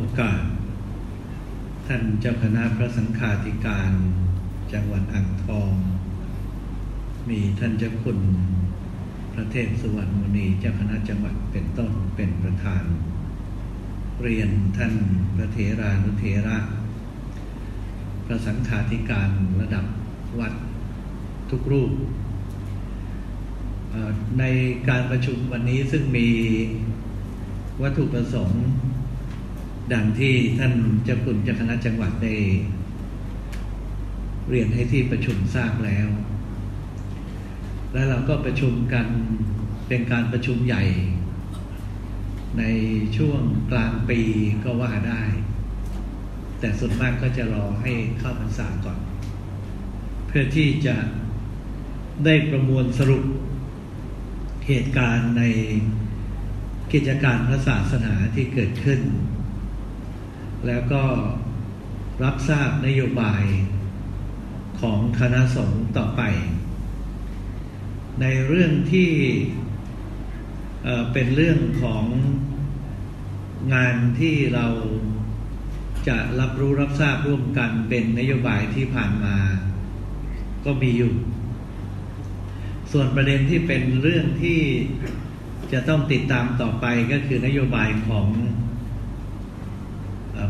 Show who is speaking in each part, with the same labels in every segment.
Speaker 1: โอกาส ท่านเจ้าคณะพระสังฆาธิการ จังหวัดอ่างทอง มีท่านเจ้าคุณพระเทพสุวรรณมุนีเจ้าคณะจังหวัดเป็นต้นเป็นประธาน เรียนท่านพระเถรานุเถระ พระสังฆาธิการระดับวัดทุกรูป ในการประชุมวันนี้ซึ่งมีวัตถุประสงค์ ดังที่ท่านเจ้าคุณเจ้าคณะจังหวัดได้เรียนให้ที่ประชุมทราบแล้ว และเราก็ประชุมกันเป็นการประชุมใหญ่ ในช่วงกลางปีก็ว่าได้ แต่ส่วนมากก็จะรอให้เข้าพรรษาก่อน เพื่อที่จะได้ประมวลสรุปเหตุการณ์ในกิจการพระศาสนาที่เกิดขึ้น แล้วก็รับทราบนโยบายของคณะสงฆ์ต่อไป ในเรื่องที่เป็นเรื่องของงานที่เราจะรับรู้รับทราบร่วมกันเป็นนโยบายที่ผ่านมา ก็มีอยู่ ส่วนประเด็นที่เป็นเรื่องที่จะต้องติดตามต่อไปก็คือนโยบายของ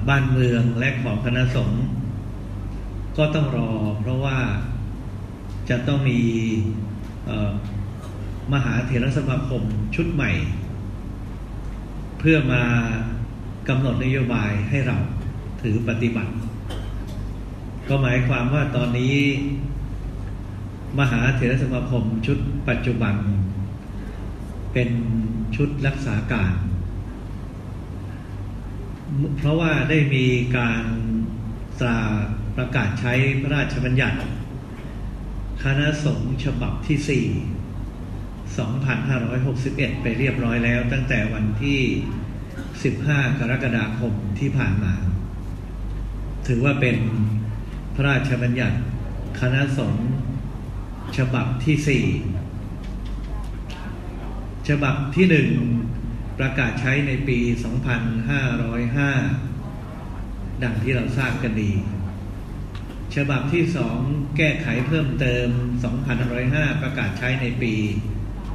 Speaker 1: บ้านเมืองและของคณะสงฆ์ก็ต้องรอ เพราะว่าจะต้องมีมหาเถรสมาคมชุดใหม่ เพื่อมากำหนดนโยบายให้เราถือปฏิบัติ ก็หมายความว่าตอนนี้ มหาเถรสมาคมชุดปัจจุบัน เป็นชุดรักษาการ เพราะว่าได้มีการตราประกาศใช้พระราชบัญญัติ คณะสงฆ์ฉบับที่ 4 2561 ไปเรียบร้อยแล้ว ตั้งแต่วันที่ 15 กรกฎาคมที่ผ่านมา ถือว่าเป็นพระราชบัญญัติ คณะสงฆ์ฉบับที่ 4 ฉบับที่ 1 ประกาศใช้ในปี 2505 ดังที่เราทราบกันดี ฉบับที่สองแก้ไขเพิ่มเติม 2505 ประกาศใช้ในปี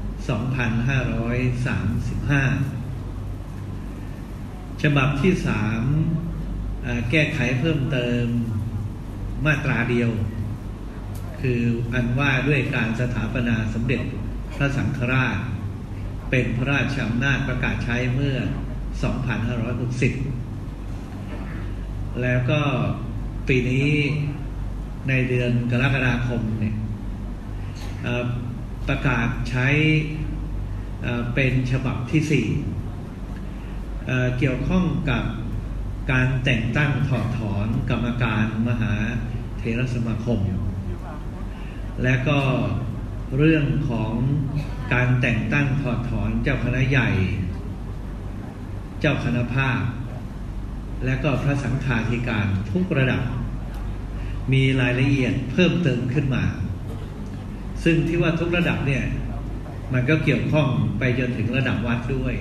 Speaker 1: 2535 ฉบับที่สามแก้ไขเพิ่มเติมมาตราเดียว คืออันว่าด้วยการสถาปนาสมเด็จพระสังฆราช เป็นพระราชอำนาจประกาศใช้เมื่อ 2560 แล้วก็ปีนี้ในเดือนกรกฎาคมเนี่ยประกาศใช้เป็นฉบับที่สี่เกี่ยวข้องกับการแต่งตั้งถอดถอนกรรมการมหาเทรสมาคม และก็เรื่องของ การแต่งตั้งถอดถอนเจ้าคณะใหญ่ เจ้าคณะภาค และก็พระสังฆาธิการทุกระดับ มีรายละเอียดเพิ่มเติมขึ้นมา ซึ่งที่ว่าทุกระดับเนี่ยมันก็เกี่ยวข้องไปจนถึงระดับวัดด้วย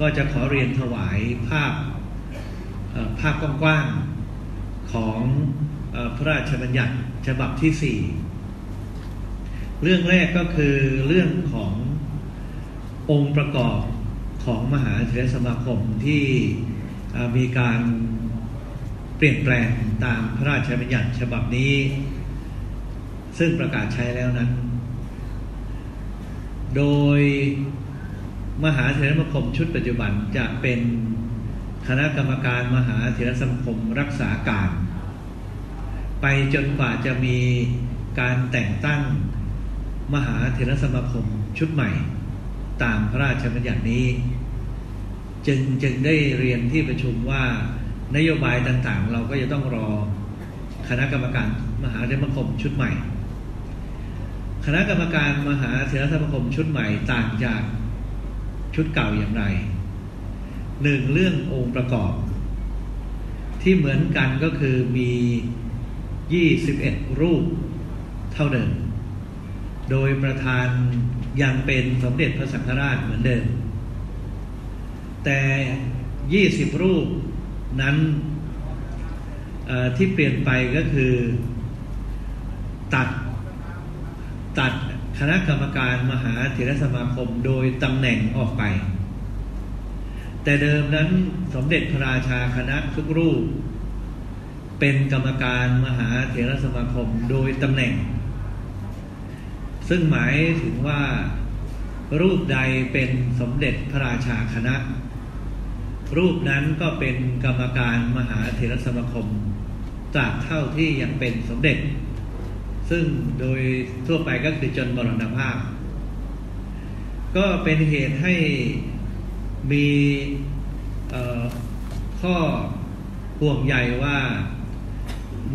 Speaker 1: ก็จะขอเรียนถวายภาพภาพกว้างๆของพระราชบัญญัติฉบับที่สี่ เรื่องแรกก็คือเรื่องขององค์ประกอบของมหาเถรสมาคมที่มีการเปลี่ยนแปลงตามพระราชบัญญัติฉบับนี้ ซึ่งประกาศใช้แล้วนั้น โดยมหาเถรสมาคมชุดปัจจุบันจะเป็นคณะกรรมการมหาเถรสมาคมรักษาการ ไปจนกว่าจะมีการแต่งตั้ง มหาเถรสมาคมชุดใหม่ ตามพระราชบัญญัตินี้ จึงจึงได้เรียนที่ประชุมว่านโยบายต่างๆ เราก็จะต้องรอคณะกรรมการมหาเถรสมาคมชุดใหม่ คณะกรรมการมหาเถรสมาคมชุดใหม่ต่างจากชุดเก่าอย่างไรหนึ่งเรื่ององค์ประกอบ ที่เหมือนกันก็คือมี 21 รูปเท่าเดิม โดยประธานยังเป็นสมเด็จพระสังฆราชเหมือนเดิม แต่ 20 รูปนั้นที่เปลี่ยนไปก็คือ ตัดตัดคณะกรรมการมหาเถรสมาคมโดยตำแหน่งออกไป แต่เดิมนั้นสมเด็จพระราชาคณะทุกรูป เป็นกรรมการมหาเถรสมาคมโดยตำแหน่ง ซึ่งหมายถึงว่ารูปใดเป็นสมเด็จพระราชาคณะ รูปนั้นก็เป็นกรรมการมหาเถรสมาคมตราบเท่าที่ยังเป็นสมเด็จ ซึ่งโดยทั่วไปก็คือจนมรณภาพ ก็เป็นเหตุให้มีข้อห่วงใหญ่ว่า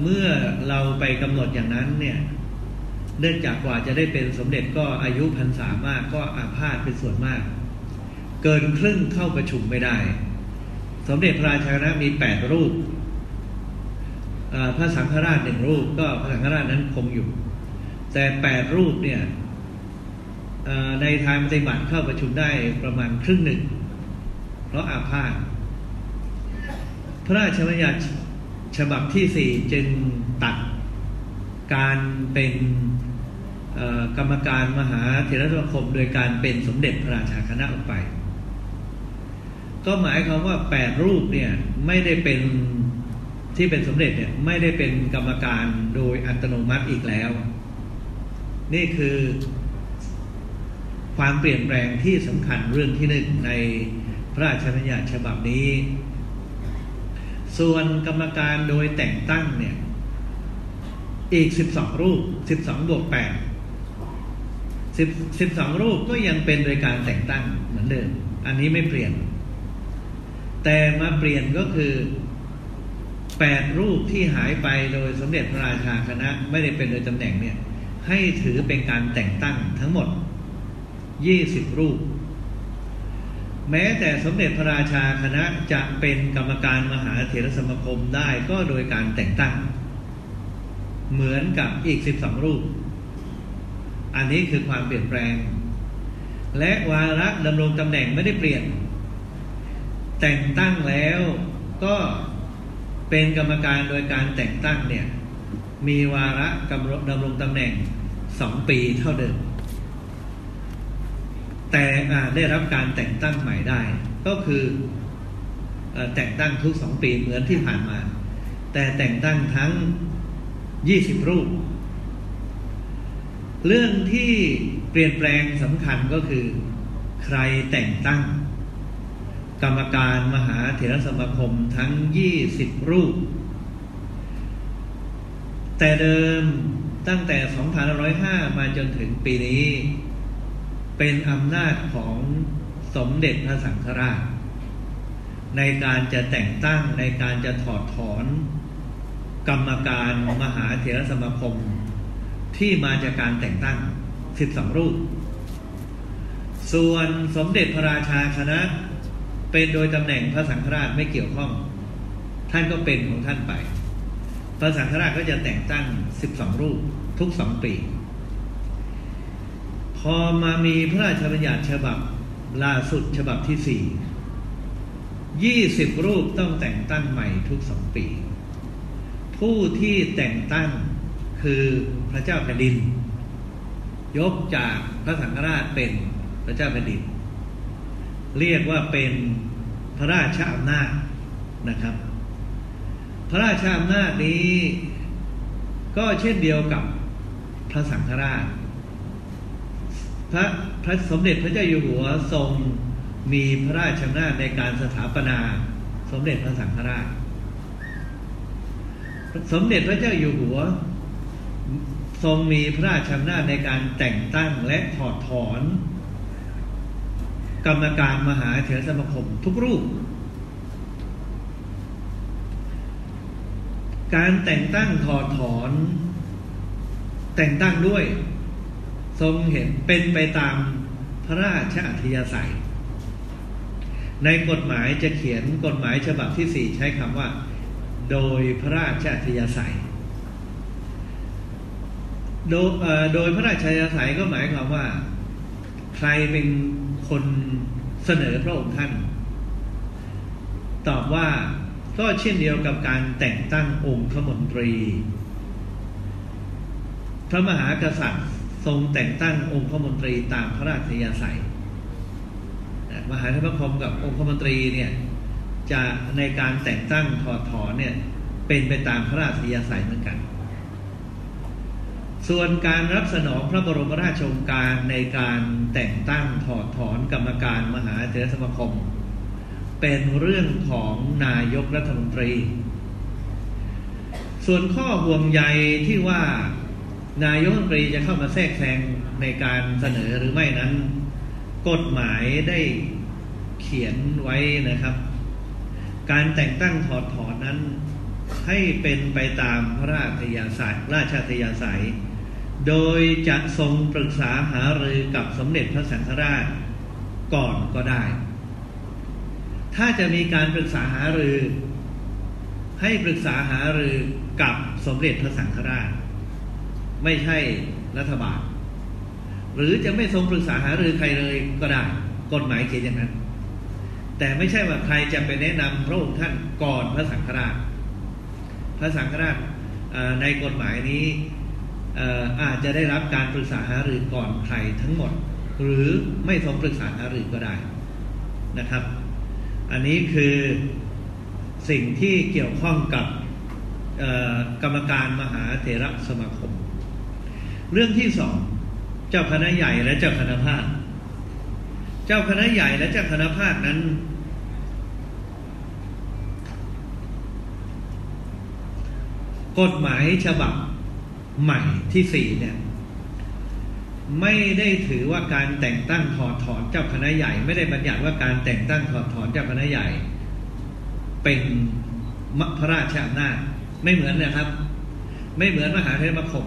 Speaker 1: เมื่อเราไปกำหนดอย่างนั้นเนี่ย เนื่องจากกว่าจะได้เป็นสมเด็จก็อายุพรรษามากก็อาพาธเป็นส่วนมาก เกินครึ่งเข้าประชุมไม่ได้ สมเด็จพระราชาคณะมีแปดรูปพระสังฆราชหนึ่งรูปก็พระสังฆราชนั้นคงอยู่ แต่แปดรูปเนี่ยในทางปฏิบัติเข้าประชุมได้ประมาณครึ่งหนึ่ง เพราะอาพาธพระราชบัญญัติฉบับที่สี่จึง การเป็นกรรมการมหาเถรสมาคม โดยการเป็นสมเด็จพระราชาคณะออกไป ก็หมายความว่าแปดรูปเนี่ยไม่ได้เป็นที่เป็นสมเด็จเนี่ยไม่ได้เป็นกรรมการโดยอัตโนมัติอีกแล้ว นี่คือความเปลี่ยนแปลงที่สำคัญเรื่องที่หนึ่งในพระราชบัญญัติฉบับนี้ ส่วนกรรมการโดยแต่งตั้งเนี่ย อีกสิบสองรูปสิบสองบวกแปดสิบสิบสองรูปก็ยังเป็นโดยการแต่งตั้งเหมือนเดิม อันนี้ไม่เปลี่ยน แต่มาเปลี่ยนก็คือแปดรูปที่หายไปโดยสมเด็จพระราชาคณะไม่ได้เป็นโดยตำแหน่งเนี่ย ให้ถือเป็นการแต่งตั้งทั้งหมดยี่สิบรูป แม้แต่สมเด็จพระราชาคณะจะเป็นกรรมการมหาเถรสมาคมได้ก็โดยการแต่งตั้ง เหมือนกับอีกสิบสองรูป อันนี้คือความเปลี่ยนแปลง และวาระดำรงตำแหน่งไม่ได้เปลี่ยน แต่งตั้งแล้วก็เป็นกรรมการโดยการแต่งตั้งเนี่ย มีวาระกำดำรงตำแหน่งสองปีเท่าเดิม แต่ได้รับการแต่งตั้งใหม่ได้ ก็คือแต่งตั้งทุกสองปีเหมือนที่ผ่านมา แต่แต่งตั้งทั้ง ยี่สิบรูป เรื่องที่เปลี่ยนแปลงสำคัญก็คือ ใครแต่งตั้ง กรรมการมหาเถรสมาคมทั้งยี่สิบรูป แต่เดิมตั้งแต่ 2505 มาจนถึงปีนี้ เป็นอำนาจของสมเด็จพระสังฆราช ในการจะแต่งตั้งในการจะถอดถอน กรรมการมหาเถรสมาคม ที่มาจากการแต่งตั้ง 12 รูป ส่วนสมเด็จพระราชาคณะ เป็นโดยตำแหน่งพระสังฆราชไม่เกี่ยวข้อง ท่านก็เป็นของท่านไป พระสังฆราชก็จะแต่งตั้งสิบสองรูปทุกสองปี พอมามีพระราชบัญญัติฉบับล่าสุดฉบับที่สี่ยี่สิบรูปต้องแต่งตั้งใหม่ทุกสองปี ผู้ที่แต่งตั้งคือพระเจ้าแผ่นดิน ยกจากพระสังฆราชเป็นพระเจ้าแผ่นดิน เรียกว่าเป็นพระราชอำนาจนะครับ พระราชอำนาจนี้ก็เช่นเดียวกับพระสังฆราช พระพระสมเด็จพระเจ้าอยู่หัวทรงมีพระราชอำนาจในการสถาปนา สมเด็จพระสังฆราช สมเด็จพระเจ้าอยู่หัว ทรงมีพระราชอำนาจในการแต่งตั้งและถอดถอน กรรมการมหาเถรสมาคมทุกรูป การแต่งตั้งถอดถอน แต่งตั้งด้วย ทรงเห็นเป็นไปตามพระราชอัธยาศัย ในกฎหมายจะเขียนกฎหมายฉบับที่สี่ใช้คำว่า โดยพระราชอัธยาศัย โดยโดยพระราชอัธยาศัยก็หมายความว่า ใครเป็นคนเสนอพระองค์ท่าน ตอบว่าก็เช่นเดียวกับการแต่งตั้งองค์ขมนตรี พระมหากษัตริย์ทรงแต่งตั้งองค์ขมนตรีตามพระราชยาศัย มหาเทพคมกับองค์ขมนตรีเนี่ย จะในการแต่งตั้งถอดถอนเนี่ยเป็นไปตามพระราชยาศัยเหมือนกัน ส่วนการรับสนองพระบรมราชโองการในการแต่งตั้งถอดถอนกรรมการมหาเถรสมาคม เป็นเรื่องของนายกรัฐมนตรี ส่วนข้อห่วงใยที่ว่านายกรัฐมนตรีจะเข้ามาแทรกแซงในการเสนอหรือไม่นั้น กฎหมายได้เขียนไว้นะครับ การแต่งตั้งถอดถอนนั้นให้เป็นไปตามพระราชยาศัยราชาทยาศัย โดยจะทรงปรึกษาหารือกับสมเด็จพระสังฆราชก่อนก็ได้ ถ้าจะมีการปรึกษาหารือ ให้ปรึกษาหารือกับสมเด็จพระสังฆราช ไม่ใช่รัฐบาล หรือจะไม่ทรงปรึกษาหารือใครเลยก็ได้ กฎหมายเขียนอย่างนั้น แต่ไม่ใช่ว่าใครจะไปแนะนำพระองค์ท่านก่อนพระสังฆราช พระสังฆราชในกฎหมายนี้อาจจะได้รับการปรึกษาหารือก่อนใครทั้งหมด หรือไม่ทรงปรึกษาหารือก็ได้นะครับ อันนี้คือสิ่งที่เกี่ยวข้องกับกรรมการมหาเถระสมาคม เรื่องที่สองเจ้าคณะใหญ่และเจ้าคณะภาค เจ้าคณะใหญ่และเจ้าคณะภาคนั้น กฎหมายฉบับใหม่ที่สี่เนี่ย ไม่ได้ถือว่าการแต่งตั้งถอดถอนเจ้าคณะใหญ่ ไม่ได้บัญญัติว่าการแต่งตั้งถอดถอนเจ้าคณะใหญ่ เป็นพระราชอำนาจไม่เหมือนนะครับ ไม่เหมือนมหาเทรสมาคม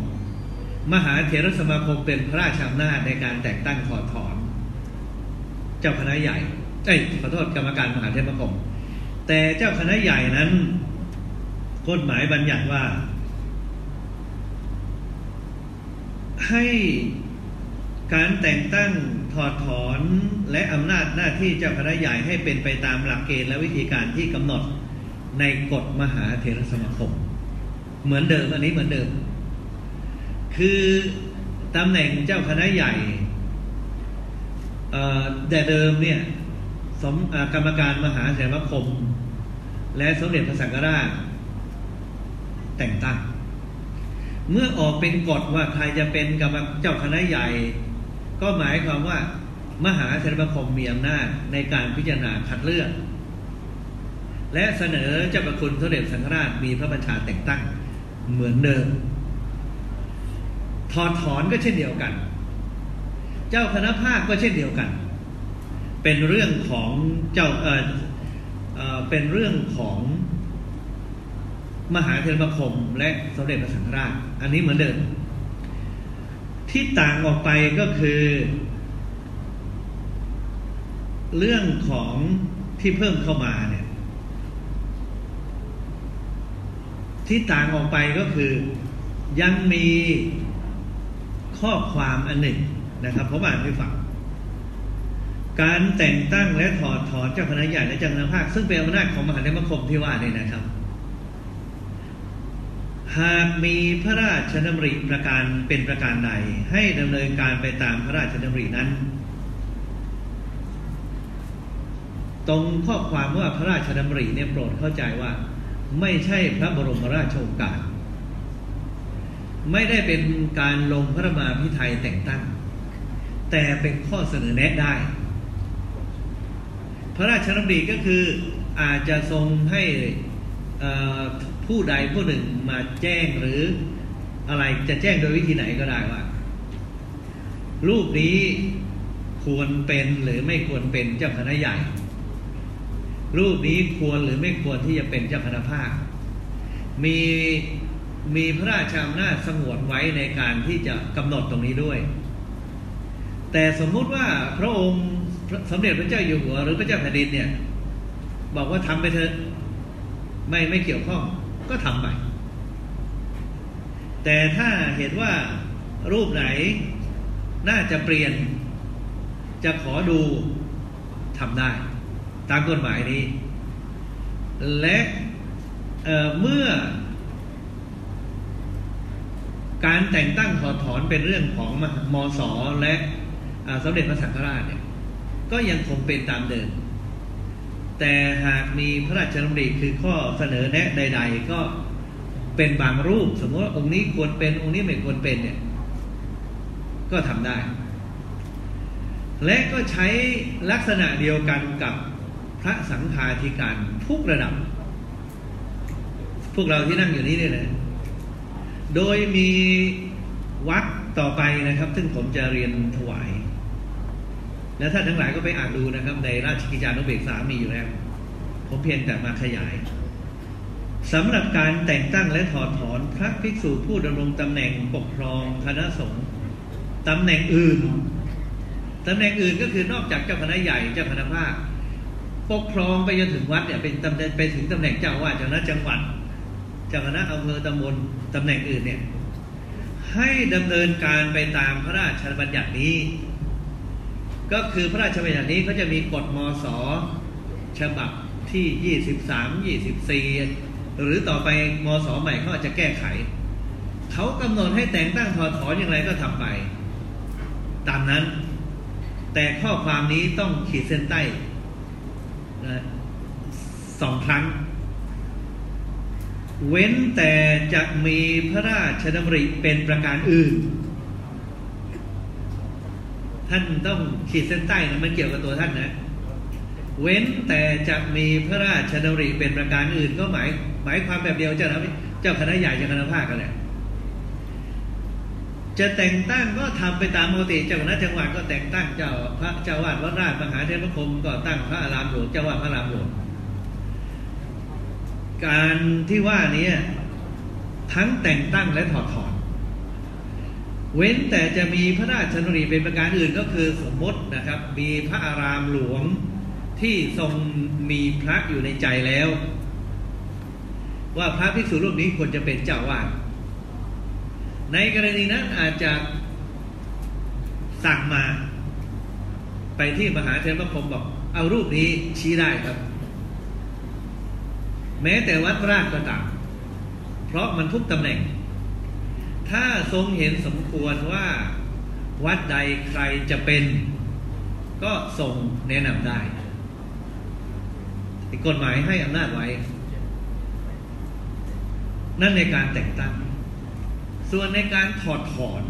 Speaker 1: มหาเถรสมาคมเป็นพระราชอำนาจในการแต่งตั้งถอดถอน เจ้าคณะใหญ่เอ้ยขอโทษกรรมการมหาเทรสมาคมแต่เจ้าคณะใหญ่นั้นกฎหมายบัญญัติว่า ให้การแต่งตั้งถอดถอนและอำนาจหน้าที่เจ้าคณะใหญ่ให้เป็นไปตามหลักเกณฑ์และวิธีการที่กำหนดในกฎมหาเถรสมาคม เหมือนเดิมอันนี้เหมือนเดิม คือตำแหน่งเจ้าคณะใหญ่ แต่เดิมเนี่ยสมกรรมการมหาเถรสมคม และสมเด็จพระสังฆราชแต่งตั้ง เมื่อออกเป็นกฎว่าใครจะเป็นกับเจ้าคณะใหญ่ ก็หมายความว่ามหาเทรมคมมีอำนาจในการพิจารณาคัดเลือกและเสนอเจ้าประคุณสมเด็จสังฆราชมีพระบัญชาแต่งตั้งเหมือนเดิม ถอดถอนก็เช่นเดียวกัน เจ้าคณะภาคก็เช่นเดียวกัน เป็นเรื่องของเจ้าเออเออเป็นเรื่องของมหาเทรมคมและสมเด็จพระสังฆราช อันนี้เหมือนเดิม ที่ต่างออกไปก็คือ เรื่องของที่เพิ่มเข้ามาเนี่ย ที่ต่างออกไปก็คือยังมีข้อความอันหนึ่ง นะครับผมอ่านให้ฟังการแต่งตั้งและถอดถอนเจ้าคณะใหญ่และเจ้าคณะภาค ซึ่งเป็นอำนาจของมหาเทรมคมที่ว่านี่นะครับ หากมีพระราชดำริประการเป็นประการใด ให้ดำเนินการไปตามพระราชดำรินั้น ตรงข้อความว่าพระราชดำริเนี่ยโปรดเข้าใจว่า ไม่ใช่พระบรมราชโองการ ไม่ได้เป็นการลงพระมาพิไทยแต่งตั้ง แต่เป็นข้อเสนอแนะได้ พระราชดำริก็คืออาจจะทรงให้ผู้ใดผู้หนึ่งมาแจ้งหรืออะไรจะแจ้งโดยวิธีไหนก็ได้ว่า รูปนี้ควรเป็นหรือไม่ควรเป็นเจ้าคณะใหญ่ รูปนี้ควรหรือไม่ควรที่จะเป็นเจ้าคณะภาค มีมีพระราชอำนาจสงวนไว้ในการที่จะกำหนดตรงนี้ด้วย แต่สมมุติว่าพระองค์สมเด็จพระเจ้าอยู่หัว หรือพระเจ้าแผ่นดินเนี่ย บอกว่าทำไปเถอะไม่ไม่เกี่ยวข้องก็ทำไป แต่ถ้าเห็นว่ารูปไหนน่าจะเปลี่ยน จะขอดูทำได้ ตามกฎหมายนี้ และเเมื่อ การแต่งตั้งถอดถอนเป็นเรื่องของมสและ สมเด็จพระสังฆราชเนี่ยก็ยังคงเป็นตามเดิม แต่หากมีพระราชดำริคือข้อเสนอแนะใด ๆ ก็เป็นบางรูป สมมติว่าองค์นี้ควรเป็นองค์นี้ไม่ควรเป็นเนี่ย ก็ทำได้ และก็ใช้ลักษณะเดียวกันกับพระสังฆาธิการทุกระดับ พวกเราที่นั่งอยู่นี้เนี่ยนะโดยมีวัดต่อไปนะครับ ซึ่งผมจะเรียนถวาย และท่านทั้งหลายก็ไปอ่านดูนะครับ ในราชกิจจานุเบกษามีอยู่แล้ว ผมเพียงแต่มาขยายสำหรับการแต่งตั้งและถอดถอนพระภิกษุผู้ดำรงตำแหน่งปกครองคณะสงฆ์ตำแหน่งอื่นตำแหน่งอื่นก็คือนอกจากเจ้าคณะใหญ่เจ้าคณะภาคปกครองไปจนถึงวัดเนี่ยเป็นตำแหน่งไปถึงตำแหน่งเจ้าวาดเจ้าคณะจังหวัดเจ้าคณะอำเภอตำบลตำแหน่งอื่นเนี่ยให้ดำเนินการไปตามพระราชบัญญัตินี้ ก็คือพระราชบัญญัตินี้เขาจะมีกฎมศฉบับที่ 23 24 หรือต่อไปมศใหม่เขาอาจจะแก้ไข เขากำหนดให้แต่งตั้งถอดถอนอย่างไรก็ทำไป ตามนั้น แต่ข้อความนี้ต้องขีดเส้นใต้สองครั้ง เว้นแต่จะมีพระราชดำริเป็นประการอื่น ท่านต้องขีดเส้นใต้นะมันเกี่ยวกับตัวท่านนะ เว้นแต่จะมีพระราชดำริเป็นประการอื่นก็หมายหมายความแบบเดียวเจ้าเจ้าคณะใหญ่เจ้าคณะภาคกันแหละจะแต่งตั้งก็ทำไปตามปกติเจ้าคณะจังหวัดก็แต่งตั้งเจ้าพระเจ้าวาดวัดราชมหาเทพคมก็ตั้งพระอารามหลวงเจ้าวาดพระอารามหลวงการที่ว่านี้ทั้งแต่งตั้งและถอดถอน เว้นแต่จะมีพระราชนรีเป็นประการอื่นก็คือสมมตินะครับ มีพระอารามหลวงที่ทรงมีพระอยู่ในใจแล้ว ว่าพระภิกษุรูปนี้ควรจะเป็นเจ้าวาดในกรณีนั้นอาจจะสั่งมาไปที่มหาเทรพรมบอก เอารูปนี้ชี้ได้ครับ แม้แต่วัดราชก็ตามเพราะมันทุกตำแหน่ง ถ้าทรงเห็นสมควรว่าวัดใดใครจะเป็น ก็ทรงแนะนำได้กฎหมายให้อำนาจไว้ นั่นในการแต่งตั้ง ส่วนในการถอดถอน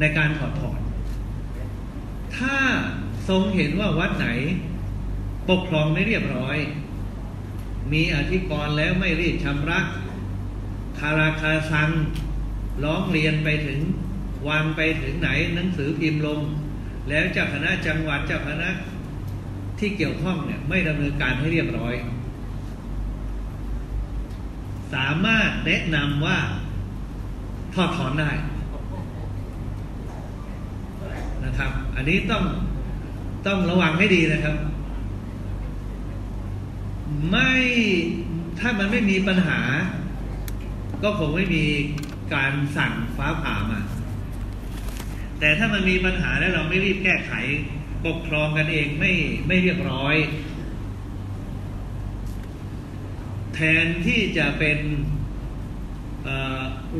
Speaker 1: ในการถอดถอน ถ้าทรงเห็นว่าวัดไหน ปกครองไม่เรียบร้อย มีอธิกรณ์แล้วไม่รีดชำระคาราคาซัง ร้องเรียนไปถึงวางไปถึงไหนหนังสือพิมพ์ลง แล้วเจ้าคณะจังหวัดเจ้าคณะที่เกี่ยวข้องเนี่ยไม่ดำเนินการให้เรียบร้อย สามารถแนะนำว่าถอดถอนได้นะครับ อันนี้ต้องต้องระวังให้ดีนะครับ ไม่ถ้ามันไม่มีปัญหา ก็คงไม่มี การสั่งฟ้าผ่ามา แต่ถ้ามันมีปัญหาแล้วเราไม่รีบแก้ไขปกครองกันเองไม่ไม่เรียบร้อย แทนที่จะเป็น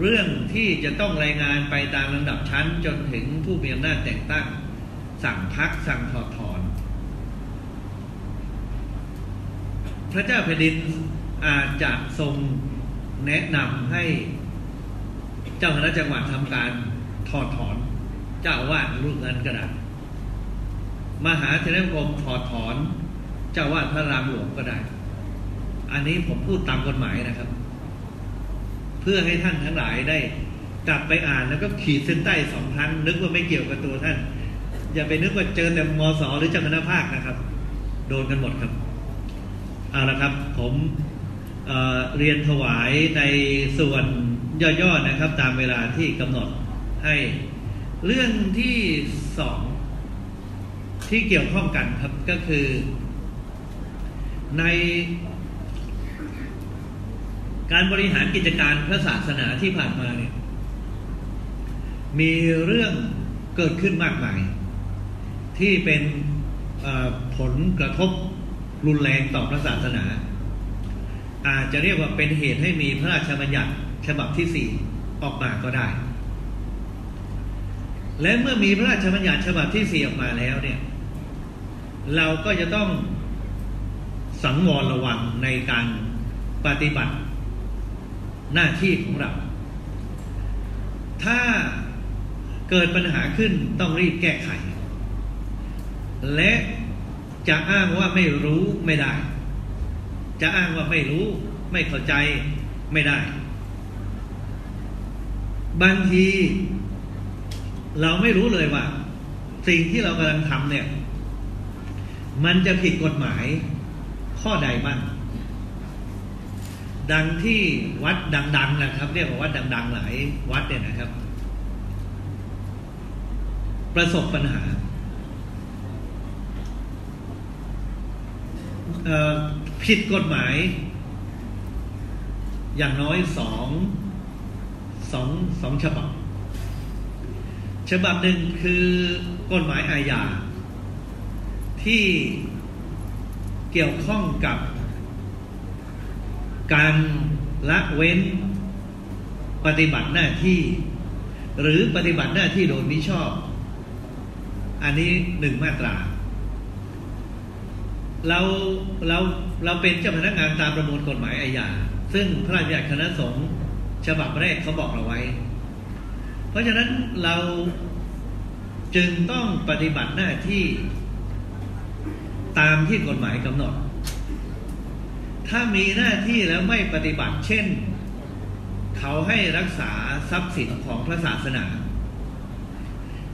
Speaker 1: เรื่องที่จะต้องรายงานไปตามลำดับชั้นจนถึงผู้มีอำนาจแต่งตั้ง สั่งพักสั่งถอดถอน พระเจ้าแผ่นดินอาจจะทรงแนะนำให้ เจ้าคณะจังหวัดทำการถอดถอน เจ้าวาดรูปนั้นก็ได้มหาเทรคมถอดถอน เจ้าวาดพระรามหลวงก็ได้ อันนี้ผมพูดตามกฎหมายนะครับ เพื่อให้ท่านทั้งหลายได้กลับไปอ่านแล้วก็ขีดเส้นใต้สองครั้ง นึกว่าไม่เกี่ยวกับตัวท่าน อย่าไปนึกว่าเจอแต่มสหรือเจ้าคณะภาคนะครับ โดนกันหมดครับเอาละครับ ผมเเรียนถวายในส่วน ย่อๆนะครับ ตามเวลาที่กำหนดให้เรื่องที่สองที่เกี่ยวข้องกันครับก็คือ ในการบริหารกิจการพระศาสนาที่ผ่านมาเนี่ยมีเรื่องเกิดขึ้นมากมาย ที่เป็นผลกระทบรุนแรงต่อพระศาสนา อาจจะเรียกว่าเป็นเหตุให้มีพระราชบัญญัติ ฉบับที่สี่ออกมาก็ได้ และเมื่อมีพระราชบัญญัติฉบับที่สี่ออกมาแล้วเนี่ย เราก็จะต้องสังวรระวังในการปฏิบัติหน้าที่ของเรา ถ้าเกิดปัญหาขึ้นต้องรีบแก้ไข และจะอ้างว่าไม่รู้ไม่ได้ จะอ้างว่าไม่รู้ ไม่เข้าใจไม่ได้ บางที เราไม่รู้เลยว่า สิ่งที่เรากำลังทำเนี่ย มันจะผิดกฎหมายข้อใดบ้างดังที่วัดดัง ๆ นะครับ เรียกว่าวัดดัง ๆ หลายวัดเนี่ยนะครับ ประสบปัญหาผิดกฎหมาย อย่างน้อยสอง สองสองฉบับ ฉบับหนึ่งคือกฎหมายอาญาที่เกี่ยวข้องกับ การละเว้นปฏิบัติหน้าที่ หรือปฏิบัติหน้าที่โดยมิชอบ อันนี้หนึ่งมาตราเราเราเราเป็นเจ้าพนักงานตามประมวลกฎหมายอาญาซึ่งพระราชบัญญัติคณะสงฆ์ ฉบับแรกเขาบอกเราไว้ เพราะฉะนั้นเราจึงต้องปฏิบัติหน้าที่ตามที่กฎหมายกำหนด ถ้ามีหน้าที่แล้วไม่ปฏิบัติ เช่น เขาให้รักษาทรัพย์สินของพระศาสนา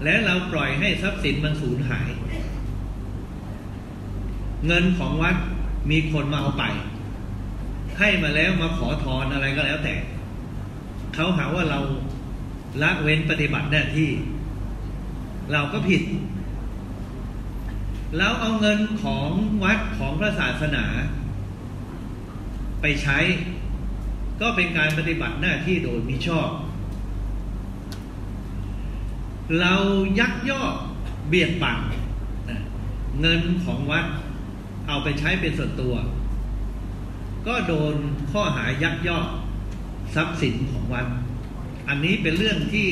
Speaker 1: และเราปล่อยให้ทรัพย์สินมันสูญหาย เงินของวัดมีคนมาเอาไป ให้มาแล้วมาขอทอนอะไรก็แล้วแต่ เขาหาว่าเราละเว้นปฏิบัติหน้าที่ เราก็ผิด แล้วเอาเงินของวัดของพระศาสนา ไปใช้ ก็เป็นการปฏิบัติหน้าที่โดยมิชอบ เรายักยอกเบียดบังเงินของวัดเอาไปใช้เป็นส่วนตัว ก็โดนข้อหายักยอก ทรัพย์สินของวัด อันนี้เป็นเรื่องที่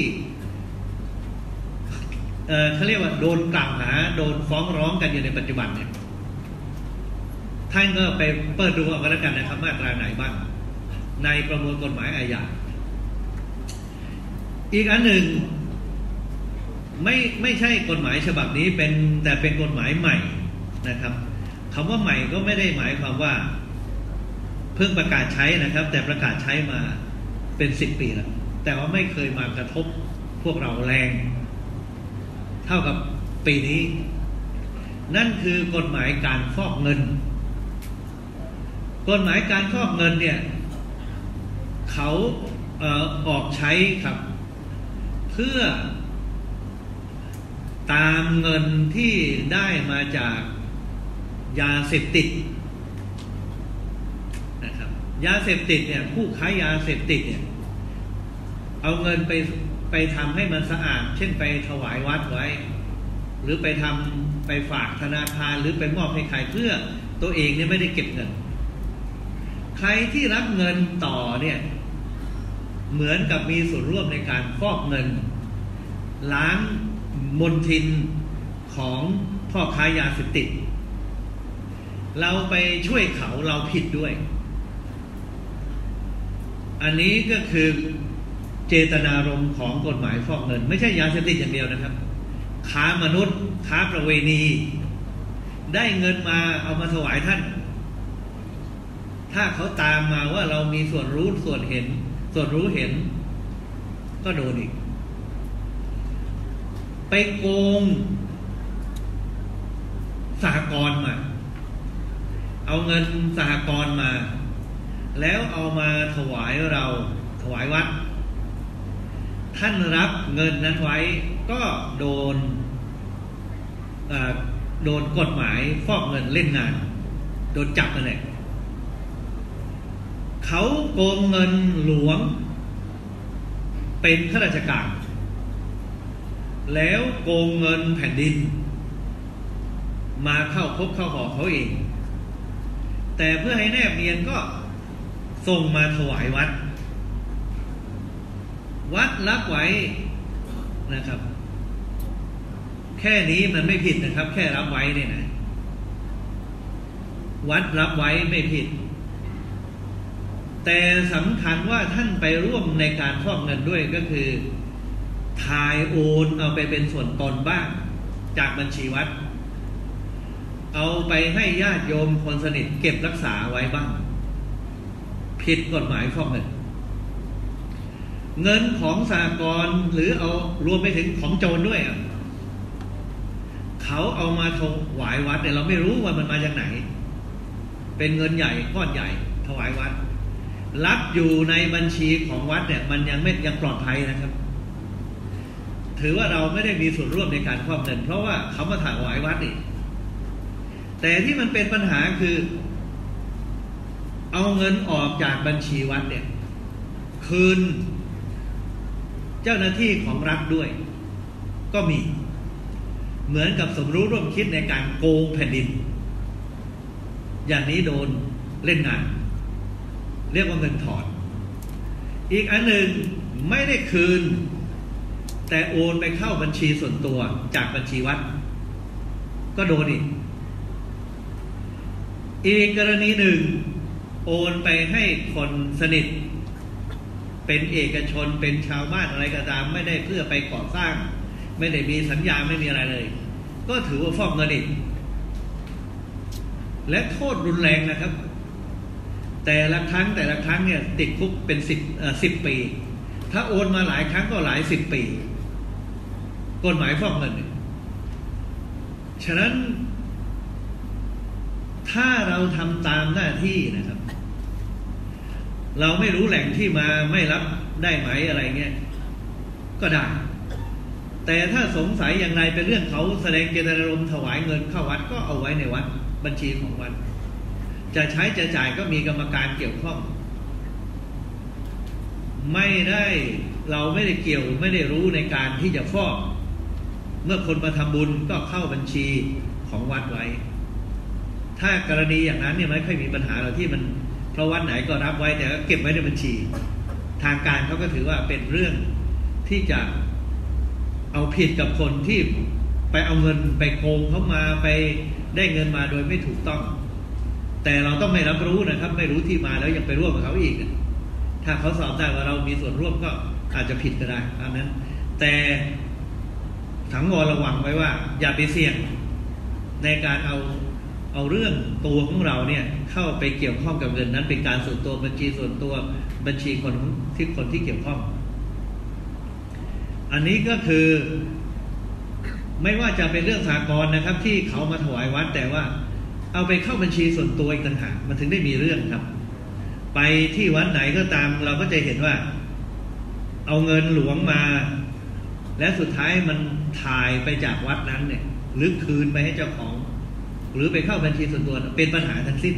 Speaker 1: เขาเรียกว่าโดนกล่าวหาโดนฟ้องร้องกันอยู่ในปัจจุบันเนี่ยท่านก็ไปเปิดดูเอากันแล้วกันนะครับมาตราไหนบ้าง ในประมวลกฎหมายอาญาอีกอันหนึ่ง ไม่ไม่ใช่กฎหมายฉบับนี้เป็นแต่เป็นกฎหมายใหม่นะครับคำว่าใหม่ก็ไม่ได้หมายความว่า เพิ่งประกาศใช้นะครับ แต่ประกาศใช้มา เป็นสิบปีแล้วแต่ว่าไม่เคยมากระทบพวกเราแรง เท่ากับปีนี้ นั่นคือกฎหมายการฟอกเงิน กฎหมายการฟอกเงินเนี่ยเขาเออออกใช้ครับ เพื่อตามเงินที่ได้มาจากยาเสพติด ยาเสพติดเนี่ย ผู้ค้ายาเสพติดเนี่ย เอาเงินไปไปทำให้มันสะอาด เช่นไปถวายวัดไว้ หรือไปทำไปฝากธนาคารหรือไปมอบให้ใครเพื่อตัวเองเนี่ยไม่ได้เก็บเงิน ใครที่รับเงินต่อเนี่ย เหมือนกับมีส่วนร่วมในการฟอกเงิน ล้างมลทินของพ่อค้ายาเสพติด เราไปช่วยเขาเราผิดด้วย อันนี้ก็คือเจตนารมณ์ของกฎหมายฟอกเงิน ไม่ใช่ยาเสพติดอย่างเดียวนะครับ ค้ามนุษย์ค้าประเวณี ได้เงินมาเอามาถวายท่าน ถ้าเขาตามมาว่าเรามีส่วนรู้ส่วนเห็น ส่วนรู้เห็น ก็โดนอีก ไปโกงสหกรณ์มา เอาเงินสหกรณ์มา แล้วเอามาถวายเราถวายวัด ท่านรับเงินนั้นไว้ก็โดนโดนกฎหมายฟอกเงินเล่นงาน โดนจับนั่นแหละเขาโกงเงินหลวง เป็นข้าราชการ แล้วโกงเงินแผ่นดิน มาเข้าพบเข้าหอเขาเอง แต่เพื่อให้แนบเนียนก็ ส่งมาถวายวัด วัดรับไว้นะครับ แค่นี้มันไม่ผิดนะครับ แค่รับไว้เนี่ยนะวัดรับไว้ไม่ผิด แต่สำคัญว่าท่านไปร่วมในการฟอกเงินด้วยก็คือทายโอนเอาไปเป็นส่วนตนบ้าง จากบัญชีวัด เอาไปให้ญาติโยมคนสนิทเก็บรักษาไว้บ้าง ผิดกฎหมายฟอกเงินเงินของสากลหรือเอารวมไปถึงของโจรด้วยอะเขาเอามาถวายวัดแต่เราไม่รู้ว่ามันมาจากไหน เป็นเงินใหญ่ก้อนใหญ่ถวายวัด รับอยู่ในบัญชีของวัดเนี่ย มันยังไม่ยังปลอดภัยนะครับ ถือว่าเราไม่ได้มีส่วนร่วมในการครอบเงิน เพราะว่าเขามาถวายวัดนี่แต่ที่มันเป็นปัญหาคือ เอาเงินออกจากบัญชีวัดเนี่ยคืน เจ้าหน้าที่ของรัฐด้วย ก็มี เหมือนกับสมรู้ร่วมคิดในการโกงแผ่นดิน อย่างนี้โดนเล่นงาน เรียกว่าเงินถอนอีกอันหนึ่งไม่ได้คืน แต่โอนไปเข้าบัญชีส่วนตัวจากบัญชีวัด ก็โดนอีกอีกกรณีหนึ่ง โอนไปให้คนสนิท เป็นเอกชนเป็นชาวบ้านอะไรก็ตาม ไม่ได้เพื่อไปก่อสร้าง ไม่ได้มีสัญญาไม่มีอะไรเลย ก็ถือว่าฟอกเงินอีกและโทษรุนแรงนะครับ แต่ละครั้งแต่ละครั้งเนี่ย ติดคุกเป็นสิบสิบปี ถ้าโอนมาหลายครั้งก็หลายสิบปีกฎหมายฟอกเงินฉะนั้นถ้าเราทำตามหน้าที่นะครับ เราไม่รู้แหล่งที่มาไม่รับได้ไหมอะไรเงี้ยก็ได้ แต่ถ้าสงสัยอย่างไรเป็นเรื่องเขาแสดงเจตนารมณ์ถวายเงินเข้าวัดก็เอาไว้ในวัดบัญชีของวัดจะใช้จะจ่ายก็มีกรรมการเกี่ยวข้อง ไม่ได้เราไม่ได้เกี่ยวไม่ได้รู้ในการที่จะฟอกเมื่อคนมาทำบุญก็เข้าบัญชีของวัดไว้ ถ้ากรณีอย่างนั้นเนี่ยไม่ค่อยมีปัญหาเราที่มัน เพราะวัดไหนก็รับไว้แต่ก็เก็บไว้ในบัญชี ทางการเขาก็ถือว่าเป็นเรื่องที่จะเอาผิดกับคนที่ไปเอาเงินไปโกงเขามาไปได้เงินมาโดยไม่ถูกต้อง แต่เราต้องไม่รับรู้นะครับ ไม่รู้ที่มาแล้วยังไปร่วมกับเขาอีก ถ้าเขาสอบได้ว่าเรามีส่วนร่วมก็อาจจะผิดก็ได้อันนั้น แต่สังวรระวังไว้ว่า อย่าไปเสี่ยงในการเอา เอาเรื่องตัวของเราเนี่ยเข้าไปเกี่ยวข้องกับเงินนั้นเป็นการส่วนตัวบัญชีส่วนตัวบัญชีคนที่คนที่เกี่ยวข้อง อันนี้ก็คือไม่ว่าจะเป็นเรื่องสากลนะครับ ที่เขามาถวายวัดแต่ว่าเอาไปเข้าบัญชีส่วนตัวอีกต่างหากมันถึงได้มีเรื่องครับ ไปที่วัดไหนก็ตาม เราก็จะเห็นว่า เอาเงินหลวงมา และสุดท้ายมันถ่ายไปจากวัดนั้นเนี่ยหรือคืนไปให้เจ้าของ หรือไปเข้าบัญชีส่วนตัวเป็นปัญหาทั้งสิ้น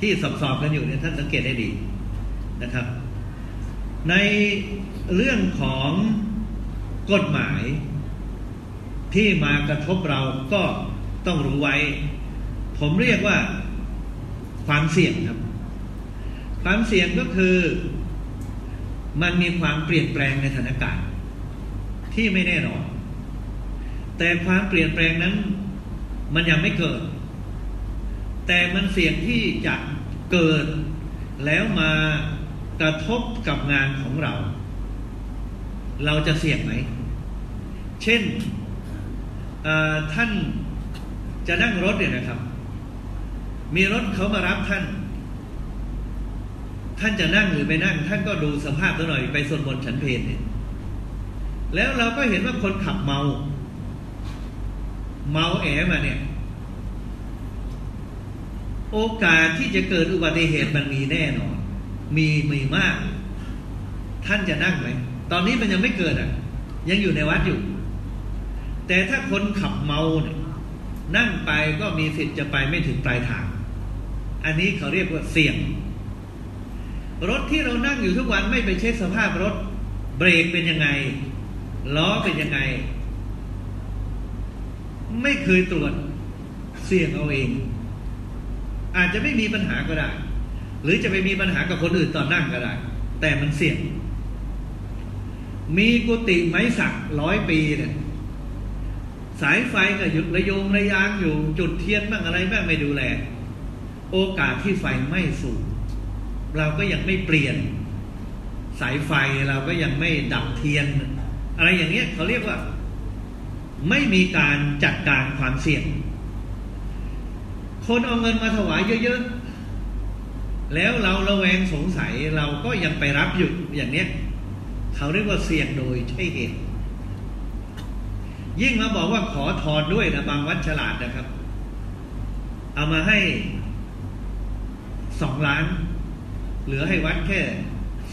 Speaker 1: ที่สอบๆกันอยู่เนี่ยท่านสังเกตได้ดีนะครับ ในเรื่องของกฎหมายที่มากระทบเราก็ต้องรู้ไว้ ผมเรียกว่าความเสี่ยงครับ ความเสี่ยงก็คือมันมีความเปลี่ยนแปลงในสถานการณ์ที่ไม่แน่นอน แต่ความเปลี่ยนแปลงนั้น มันยังไม่เกิด แต่มันเสี่ยงที่จะเกิดแล้วมากระทบกับงานของเรา เราจะเสี่ยงไหม เช่นท่านจะนั่งรถเนี่ยนะครับ มีรถเขามารับท่าน ท่านจะนั่งหรือไม่นั่ง ท่านก็ดูสภาพตัวหน่อยไปส่วดมนฉันเพลเนี่ยแล้วเราก็เห็นว่าคนขับเมา เมาแอมาเนี่ย โอกาสที่จะเกิดอุบัติเหตุมันมีแน่นอน มีมีมาก ท่านจะนั่งไหมตอนนี้มันยังไม่เกิดอะ ยังอยู่ในวัดอยู่ แต่ถ้าคนขับเมาเนี่ยนั่งไปก็มีสิทธิ์จะไปไม่ถึงปลายทาง อันนี้เขาเรียกว่าเสี่ยง รถที่เรานั่งอยู่ทุกวันไม่ไปเช็คสภาพรถ เบรกเป็นยังไง ล้อเป็นยังไง ไม่เคยตรวจเสี่ยงเอาเอง อาจจะไม่มีปัญหาก็ได้ หรือจะไปมีปัญหากับคนอื่นตอนนั่งก็ได้ แต่มันเสี่ยง มีกุฏิไม้สักร้อยปีเนี่ยสายไฟก็หยุดระโยงระยางอยู่จุดเทียนบ้างอะไรบ้างไม่ดูแล โอกาสที่ไฟไหม่สูง เราก็ยังไม่เปลี่ยน สายไฟเราก็ยังไม่ดับเทียน อะไรอย่างเนี้ยเขาเรียกว่า ไม่มีการจัดการความเสี่ยง คนเอาเงินมาถวายเยอะๆ แล้วเราระแวงสงสัยเราก็ยังไปรับอยู่อย่างเนี้ย เขาเรียกว่าเสี่ยงโดยใช่เหตุ ยิ่งมาบอกว่าขอทอนด้วยนะบางวัดฉลาดนะครับ เอามาให้สองล้าน เหลือให้วัดแค่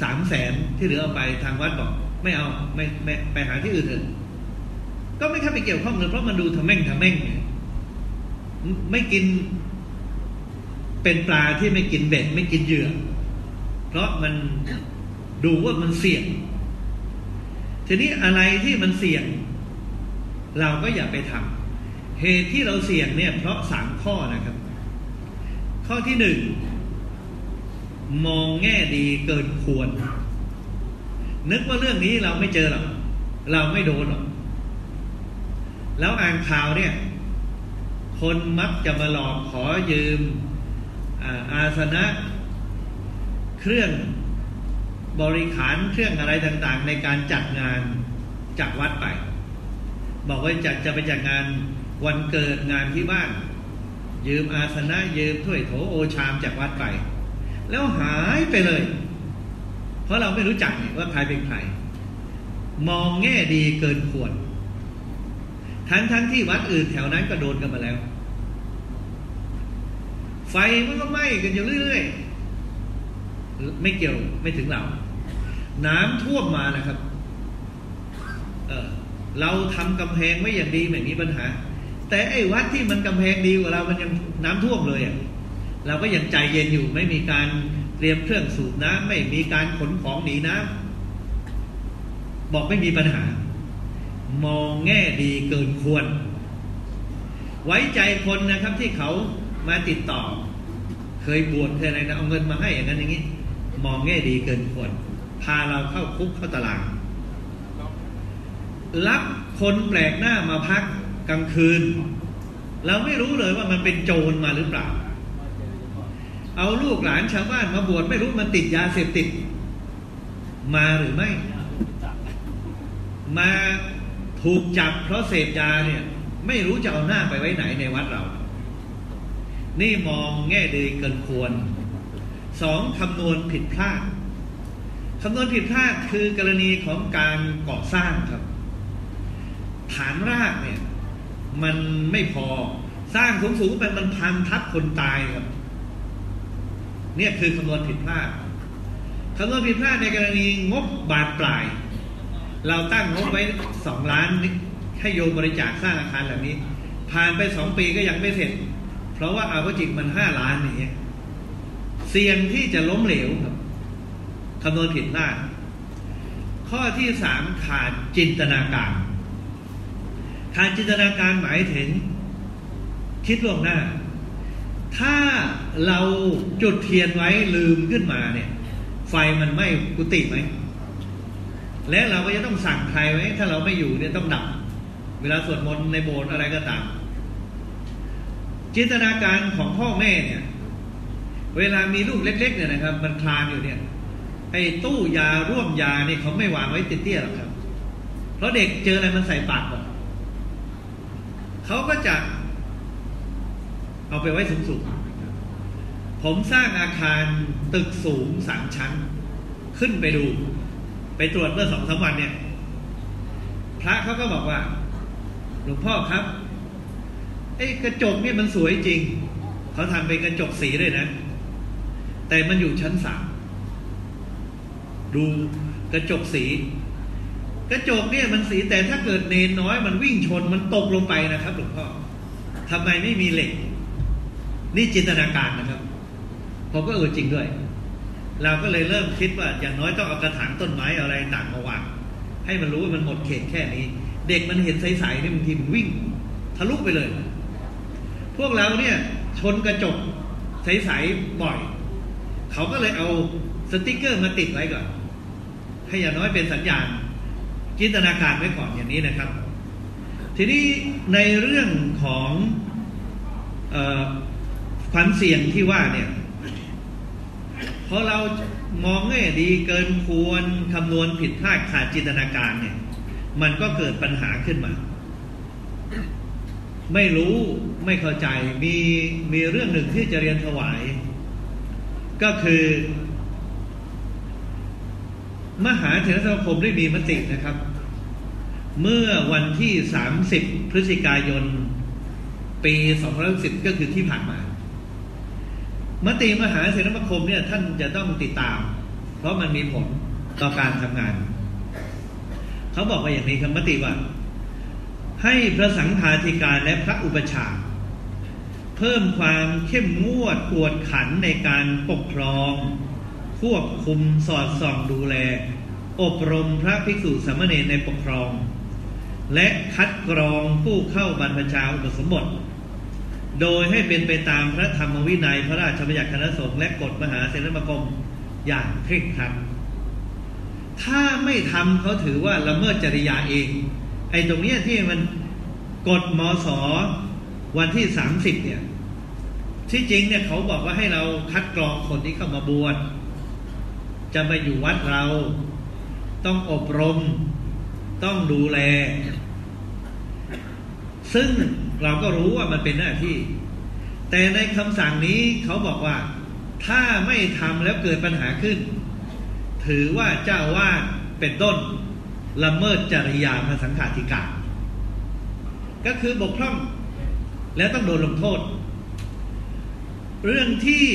Speaker 1: สามแสนที่เหลือเอาไปทางวัดบอก ไม่เอาไม่ไม่ไปหาที่อื่นเถอะก็ไม่เข้าไปเกี่ยวข้องเลยเพราะมันดูทำแม่งทำแม่ง ไม่กิน เป็นปลาที่ไม่กินเบ็ดไม่กินเหยื่อ เพราะมันดูว่ามันเสี่ยง ทีนี้อะไรที่มันเสี่ยง เราก็อย่าไปทำเหตุที่เราเสี่ยงเนี่ย เพราะสามข้อนะครับ ข้อที่หนึ่งมองแง่ดีเกินควร นึกว่าเรื่องนี้เราไม่เจอหรอกเราไม่โดนหรอก แล้วอ่านข่าวเนี่ย คนมักจะมาหลอกขอยืม อาสนะเครื่องบริขารเครื่องอะไรต่างๆ ในการจัดงานจากวัดไป บอกว่าจะจะไปจัดงานวันเกิดงานที่บ้าน ยืมอาสนะยืมถ้วยโถโอชามจากวัดไป แล้วหายไปเลย เพราะเราไม่รู้จักว่าใครเป็นใคร มองแง่ดีเกินควร ทั้งทั้งที่วัดอื่นแถวนั้นก็โดนกันมาแล้ว ไฟมันก็ไหม้กันอยู่เรื่อยๆ ไม่เกี่ยวไม่ถึงเรา น้ำท่วมมานะครับ เออเราทำกำแพงไว้อย่างดีไม่มีปัญหา แต่ไอ้วัดที่มันกำแพงดีกว่าเรา มันยังน้ำท่วมเลยอะเราก็ยังใจเย็นอยู่ไม่มีการเตรียมเครื่องสูบน้ำไม่มีการขนของหนีน้ำบอกไม่มีปัญหา มองแง่ดีเกินควร ไว้ใจคนนะครับที่เขา มาติดต่อ เคยบวชเคยอะไรนะเอาเงินมาให้อย่างนั้นอย่างนี้ มองแง่ดีเกินควรพาเราเข้าคุกเข้าตาราง รับคนแปลกหน้ามาพักกลางคืน เราไม่รู้เลยว่ามันเป็นโจรมาหรือเปล่า เอาลูกหลานชาวบ้านมาบวชไม่รู้มันติดยาเสพติด มาหรือไม่ มาถูกจับเพราะเสพยาเนี่ย ไม่รู้จะเอาหน้าไปไว้ไหนในวัดเรา นี่มองแง่ดีเกินควรสองคำนวณผิดพลาดคำนวณผิดพลาดคือกรณีของการก่อสร้างครับ ฐานรากเนี่ย มันไม่พอสร้างสูงสูงไปมันพันทับคนตายครับ เนี่ยคือคำนวณผิดพลาดคำนวณผิดพลาดในกรณีงบบานปลาย เราตั้งงบไว้สองล้านให้โยมบริจาคสร้างอาคารแบบนี้ ผ่านไปสองปีก็ยังไม่เสร็จ ราะว่าอาก็จริงมันห้าล้านอย่างเงี้ยเสี่ยงที่จะล้มเหลวครับคำนวณผิดพลาดข้อที่สามขาดจินตนาการ ขาดจินตนาการหมายถึง คิดล่วงหน้า ถ้าเราจุดเทียนไว้ลืมขึ้นมาเนี่ย ไฟมันไหม้กุฏิไหม และเราก็จะต้องสั่งใครไว้ ถ้าเราไม่อยู่เนี่ยต้องดับ เวลาสวดมนต์ในโบสถ์อะไรก็ตาม จินตนาการของพ่อแม่เนี่ย เวลามีลูกเล็ก ๆ เนี่ยนะครับ มันคลานอยู่เนี่ย ไอ้ตู้ยาร่วมยาเนี่ยเขาไม่วางไว้เตี้ยๆหรอกครับ เพราะเด็กเจออะไรมันใส่ปากหมดเขาก็จะเอาไปไว้สูงๆ ผมสร้างอาคารตึกสูงสามชั้น ขึ้นไปดู ไปตรวจเมื่อสองสาวันเนี่ย พระเขาก็บอกว่า หลวงพ่อครับ อ้กระจกเนี่ยมันสวยจริง เขาทำเป็นกระจกสีด้วยนะ แต่มันอยู่ชั้นสามดูกระจกสี กระจกเนี่ยมันสีแต่ถ้าเกิดเนนน้อยมันวิ่งชนมันตกลงไปนะครับหลวงพ่อทำไมไม่มีเหล็ก นี่จินตนาการนะครับผมก็เออจริงด้วย เราก็เลยเริ่มคิดว่าอย่างน้อยต้องเอากระถางต้นไม้อะไรต่างมาวางให้มันรู้ว่ามันหมดเขตแค่นี้ เด็กมันเห็นใสๆนี่บางทีมันวิ่ง ทะลุไปเลย พวกเราเนี่ยชนกระจกใสๆบ่อย เขาก็เลยเอาสติกเกอร์มาติดไว้ก่อน ให้อย่างน้อยเป็นสัญญาณ จินตนาการไว้ก่อนอย่างนี้นะครับ ทีนี้ในเรื่องของอความเสี่ยงที่ว่าเนี่ยพอเรามองแง่ดีเกินควรคำนวณผิดพลาดขาดจินตนาการเนี่ย มันก็เกิดปัญหาขึ้นมา ไม่รู้ ไม่เข้าใจมีมีเรื่องหนึ่งที่จะเรียนถวาย ก็คือ มหาเถรสมาคมได้มีมตินะครับ เมื่อวันที่ 30 พฤศจิกายน ปี2010ก็คือที่ผ่านมา มติมหาเถรสมาคมเนี่ยท่านจะต้องติดตาม เพราะมันมีผลต่อการทำงาน เขาบอกว่าอย่างนี้ครับมติว่าให้พระสังฆาธิการและพระอุปชา เพิ่มความเข้มงวดกวดขันในการปกครอง ควบคุมสอดส่องดูแล อบรมพระภิกษุสามเณรในปกครอง และคัดกรองผู้เข้าบรรพชาอุปสมบท โดยให้เป็นไปตามพระธรรมวินัยพระราชบัญญัติคณะสงฆ์และกฎมหาเสนมคมอย่างเคร่งครัดถ้าไม่ทำเขาถือว่าละเมิดจริยาเอง ไอ้ตรงเนี้ยที่มันกฎมสวันที่สามสิบเนี่ย ที่จริงเนี่ยเขาบอกว่าให้เราคัดกรองคนที่เข้ามาบวชจะมาอยู่วัดเรา ต้องอบรม ต้องดูแล ซึ่งเราก็รู้ว่ามันเป็นหน้าที่ แต่ในคำสั่งนี้เขาบอกว่า ถ้าไม่ทำแล้วเกิดปัญหาขึ้น ถือว่าเจ้าวาดเป็นต้นละเมิดจริยาพระสังฆาธิการก็คือบกพร่อง แล้วต้องโดนลงโทษ เรื่องที่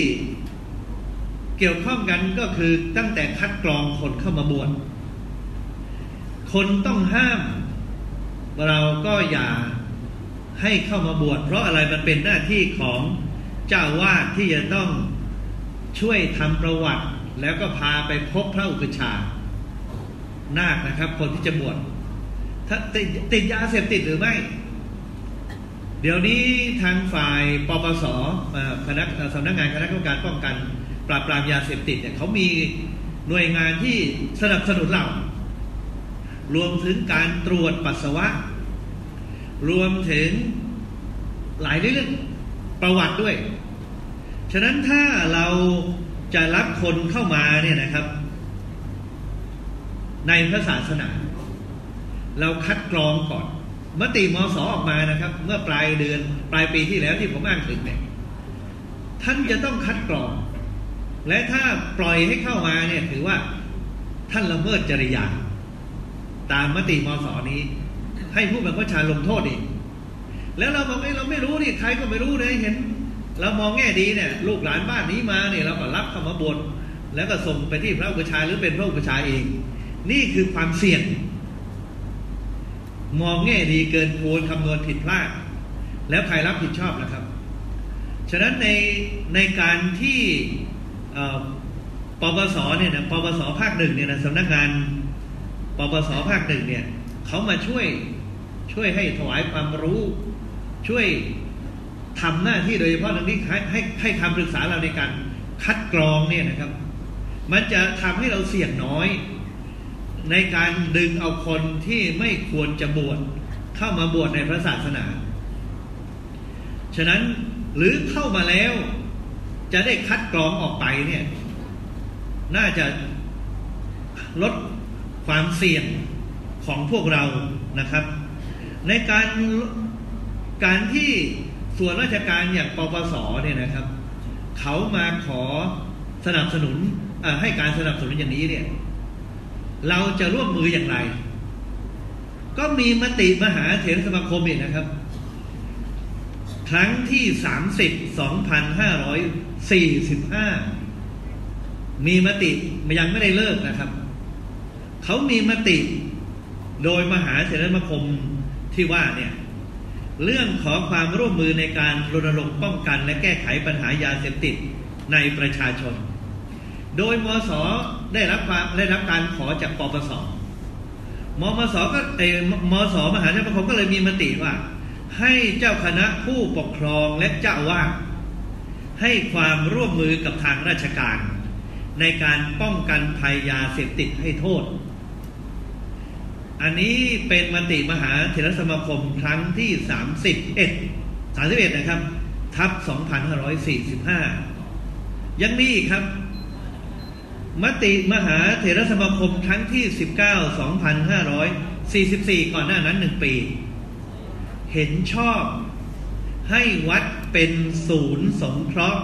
Speaker 1: เกี่ยวข้องกันก็คือตั้งแต่คัดกรองคนเข้ามาบวชคนต้องห้าม เราก็อย่าให้เข้ามาบวชเพราะอะไรมันเป็นหน้าที่ของเจ้าวาดที่จะต้องช่วยทำประวัติ แล้วก็พาไปพบพระอุปชา นาคนะครับ คนที่จะบวชถ้าติดติดยาเสพติดหรือไม่ ดี๋ยวนี้ทางฝ่ายปปสคณะสำนักงานคณะกรรมการป้องกัน ปราบปรามยาเสพติดเนี่ยเขามีหน่วยงานที่สนับสนุนเรา รวมถึงการตรวจปัสสาวะ รวมถึงหลายเรื่องประวัติด้วย ฉะนั้นถ้าเราจะรับคนเข้ามาเนี่ยนะครับ ในพระศาสนา เราคัดกรองก่อน มติมสอออกมานะครับ เมื่อปลายเดือนปลายปีที่แล้วที่ผมอ้างถึงเนี่ยท่านจะต้องคัดกรอง และถ้าปล่อยให้เข้ามาเนี่ยถือว่าท่านละเมิดจริยา ตามมติมสนี้ ให้ผู้บังคับชาลงโทษเองแล้วเราบอกไอ้เราไม่รู้นี่ใครก็ไม่รู้เลยเห็น เรามองแง่ดีเนี่ย ลูกหลานบ้านนี้มาเนี่ยเราก็รับเข้ามาบวชแล้วก็ส่งไปที่พระอุปชาหรือเป็นพระอุปชาเอง นี่คือความเสี่ยง มองแง่ดีเกินควรคำนวณผิดพลาด แล้วใครรับผิดชอบนะครับ ฉะนั้นในในการที่ปปสเนี่ยนะปปสภาคหนึ่งเนี่ยนะสำนักงานปปสภาคหนึ่งเนี่ยเขามาช่วยช่วยให้ถวายความรู้ ช่วยทำหน้าที่โดยเฉพาะตรงนี้ให้ให้ให้คำปรึกษาเราในการคัดกรองเนี่ยนะครับ มันจะทำให้เราเสี่ยงน้อย ในการดึงเอาคนที่ไม่ควรจะบวชเข้ามาบวชในพระศาสนา ฉะนั้นหรือเข้ามาแล้วจะได้คัดกรองออกไปเนี่ย น่าจะลดความเสี่ยงของพวกเรานะครับ ในการการที่ส่วนราชการอย่างปปสเนี่ยนะครับ เขามาขอสนับสนุนให้การสนับสนุนอย่างนี้เนี่ย เราจะร่วมมืออย่างไร ก็มีมติมหาเถรสมาคมเนี่ยนะครับ ครั้งที่สามสิบสองพันห้าร้อยสี่สิบห้ามีมติยังไม่ได้เลิกนะครับ เขามีมติโดยมหาเถรสมาคมที่ว่าเนี่ยเรื่องขอความร่วมมือในการรณรงค์ป้องกัน และแก้ไขปัญหายาเสพติดในประชาชน โดยมสได้รับความได้รับการขอจากปปสมมสก็เอมสมหาเถรสมาคมก็เลยมีมติว่า ให้เจ้าคณะผู้ปกครองและเจ้าว่าให้ความร่วมมือกับทางราชการ ในการป้องกันภัยยาเสพติดให้โทษ อันนี้เป็นมติมหาเถรสมาคมครั้งที่ 31 31 นะครับ ทับ 2545 ยังมีอีกครับ มติมหาเถรสมาคมครั้งที่ 19 2544 ก่อนหน้านั้นหนึ่งปี เห็นชอบให้วัดเป็นศูนย์สงเคราะห์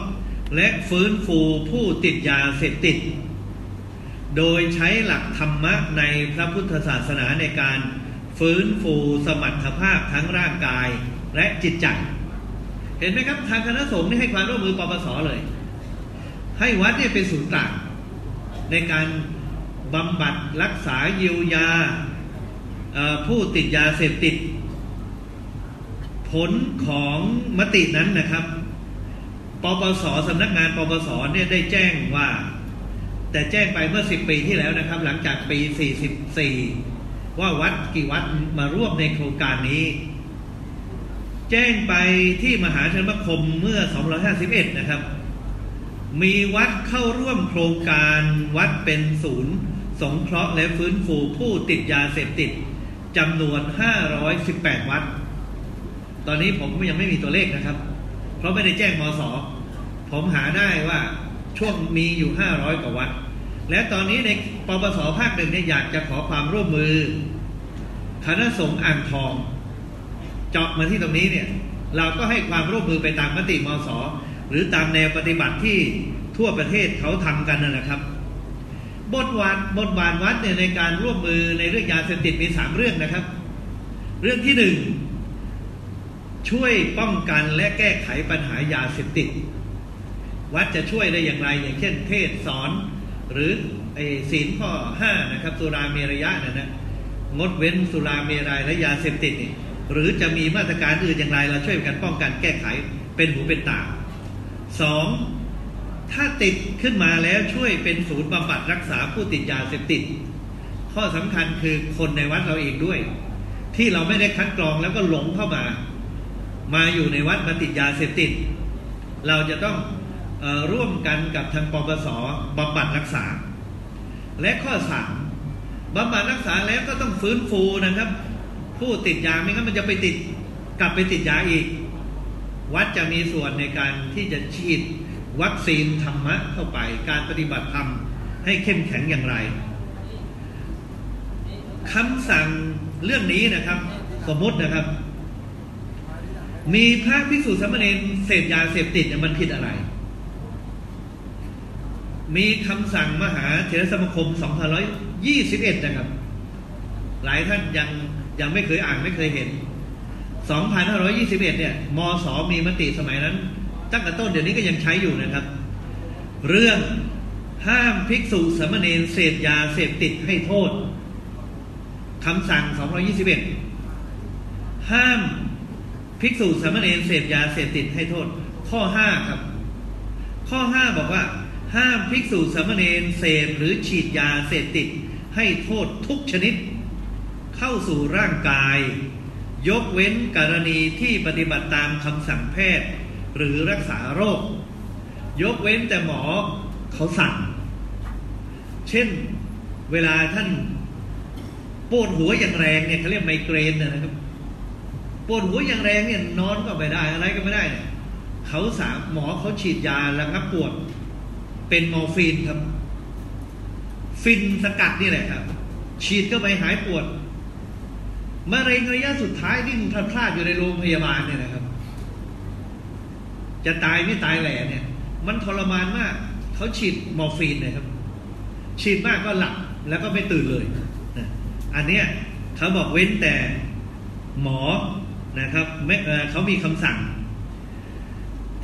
Speaker 1: และฟื้นฟูผู้ติดยาเสพติด โดยใช้หลักธรรมะในพระพุทธศาสนาในการฟื้นฟูสมรรถภาพทั้งร่างกายและจิตใจ เห็นไหมครับ ทางคณะสงฆ์นี่ให้ความร่วมมือปปสเลย ให้วัดเนี่ยเป็นศูนย์กลาง ในการบำบัดรักษาเยียวยาผู้ติดยาเสพติด ผลของมตินั้นนะครับปปสสำนักงานปปสเนี่ยได้แจ้งว่า แต่แจ้งไปเมื่อสิบปีที่แล้วนะครับ หลังจากปี 44 ว่าวัดกี่วัดมาร่วมในโครงการนี้ แจ้งไปที่มหาชนมคมเมื่อ 251 นะครับ มีวัดเข้าร่วมโครงการวัดเป็นศูนย์ สงเคราะห์และฟื้นฟูผู้ติดยาเสพติดจำนวน 518 วัด ตอนนี้ผมยังไม่มีตัวเลขนะครับ เพราะไม่ได้แจ้งมสผมหาได้ว่าช่วงมีอยู่ 500 กว่าวัด และตอนนี้ในปปสภาคหนึ่งเนี่ยอยากจะขอความร่วมมือ คณะสงฆ์อ่างทอง เจาะมาที่ตรงนี้เนี่ย เราก็ให้ความร่วมมือไปตามมติมส หรือตามแนวปฏิบัติที่ทั่วประเทศเขาทำกันนะครับ บทวัดบทบาทวัดเนี่ยในการร่วมมือในเรื่องยาเสพติดมีสามเรื่องนะครับ เรื่องที่หนึ่งช่วยป้องกันและแก้ไขปัญหายาเสพติด วัดจะช่วยได้อย่างไร อย่างเช่น เทศสอน หรือศีลข้อห้านะครับสุราเมรยะนะนะงดเว้นสุราเมรัยและยาเสพติดนี่หรือจะมีมาตรการอื่นอย่างไรเราช่วยกันป้องกันแก้ไขเป็นหูเป็นตา สองถ้าติดขึ้นมาแล้วช่วยเป็นศูนย์บำบัดรักษาผู้ติดยาเสพติด ข้อสำคัญคือคนในวัดเราเองด้วย ที่เราไม่ได้คัดกรองแล้วก็หลงเข้ามา มาอยู่ในวัดมาติดยาเสพติด เราจะต้องออร่วมกันกับทางปปสบำบัดรักษา และข้อสามบำบัดรักษาแล้วก็ต้องฟื้นฟูนะครับ ผู้ติดยาไม่งั้นมันจะไปติดกลับไปติดยาอีก วัดจะมีส่วนในการที่จะฉีดวัคซีนธรรมะเข้าไป การปฏิบัติธรรมให้เข้มแข็งอย่างไรคำสั่งเรื่องนี้นะครับ สมมตินะครับ มีพระภิกษุสามเณรเสพยาเสพติดเนี่ยมันผิดอะไร มีคำสั่งมหาเถรสมาคม 2521 นะครับ หลายท่านยังยังไม่เคยอ่านไม่เคยเห็น 2521 เนี่ยมศมีมติสมัยนั้น ตั้งแต่ต้นเดี๋ยวนี้ก็ยังใช้อยู่นะครับ เรื่องห้ามภิกษุสามเณรเสพยาเสพติดให้โทษคำสั่ง 221 ห้ามภิกษุสามเณรเสพยาเสพติดให้โทษ ข้อ 5 ครับ ข้อ 5 บอกว่า ห้ามภิกษุสามเณรเสพหรือฉีดยาเสพติดให้โทษทุกชนิด เข้าสู่ร่างกาย ยกเว้นกรณีที่ปฏิบัติตามคำสั่งแพทย์ หรือรักษาโรค ยกเว้นแต่หมอเขาสั่ง เช่นเวลาท่านปวดหัวอย่างแรงเนี่ยเขาเรียกไมเกรนนะครับปวดหัวอย่างแรงเนี่ยนอนก็ไม่ได้อะไรก็ไม่ได้เนี่ยเขาสามหมอเขาฉีดยาแล้วครับปวด เป็นมอร์ฟีนครับ ฝิ่นสกัดนี่แหละครับ ฉีดก็ไปหายปวด มะเร็งระยะสุดท้ายที่พลาดพลาดอยู่ในโรงพยาบาลเนี่ยนะครับ จะตายไม่ตายแหล่เนี่ย มันทรมานมากเขาฉีดมอร์ฟีนเลยครับ ฉีดมากก็หลับแล้วก็ไม่ตื่นเลยอันเนี้ยเขาบอกเว้นแต่หมอนะครับเขามีคำสั่ง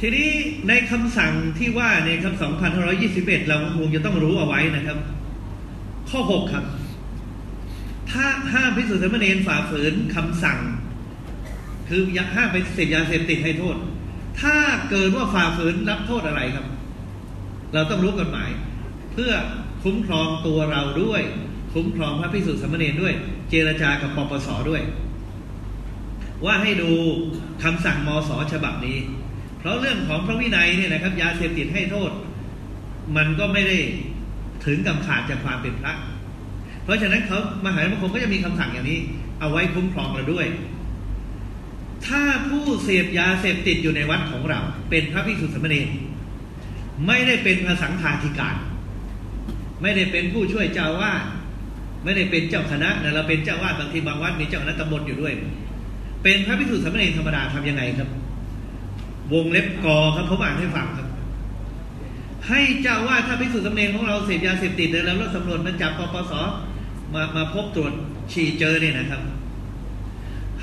Speaker 1: ทีนี้ในคำสั่งที่ว่าในคำ 2521 เราคงจะต้องรู้เอาไว้นะครับ ข้อ 6 ครับ ถ้าห้ามพิสูจน์สมณเณรฝ่าฝืนคำสั่ง คือยห้ามไปเสพยาเสพติดให้โทษ ถ้าเกิดว่าฝ่าฝืนรับโทษอะไรครับ เราต้องรู้กฎหมาย เพื่อคุ้มครองตัวเราด้วย คุ้มครองพระพิสุทธิสมณีด้วย เจรจากับปปสด้วย ว่าให้ดูคำสั่งมสฉบับนี้ เพราะเรื่องของพระวินัยเนี่ยนะครับ ยาเสพติดให้โทษ มันก็ไม่ได้ถึงกับขาดจากความเป็นพระ เพราะฉะนั้นเขามหาวิทยาลัยก็จะมีคำสั่งอย่างนี้ เอาไว้คุ้มครองเราด้วย ถ้าผู้เสพยาเสพติดอยู่ในวัดของเรา เป็นพระภิกษุสมณรไม่ได้เป็นพระสังฆาธิการ ไม่ได้เป็นผู้ช่วยเจ้าวาดไม่ได้เป็นเจ้าคณะนะเราเป็นเจ้าวาดบางทีบางวัดมีเจ้าคณะตำบลอยู่ด้วย เป็นพระภิกษุสมณรธรรมดาทำยังไงครับ วงเล็บกอครับผมอ่านให้ฟังครับ ให้เจ้าวาดถ้าภิกษุสมณรของเราเสพยาเสพติดแล้วแล้วสำรวจมันจับปปส มามาพบตรวจฉี่เจอเนี่ยนะครับ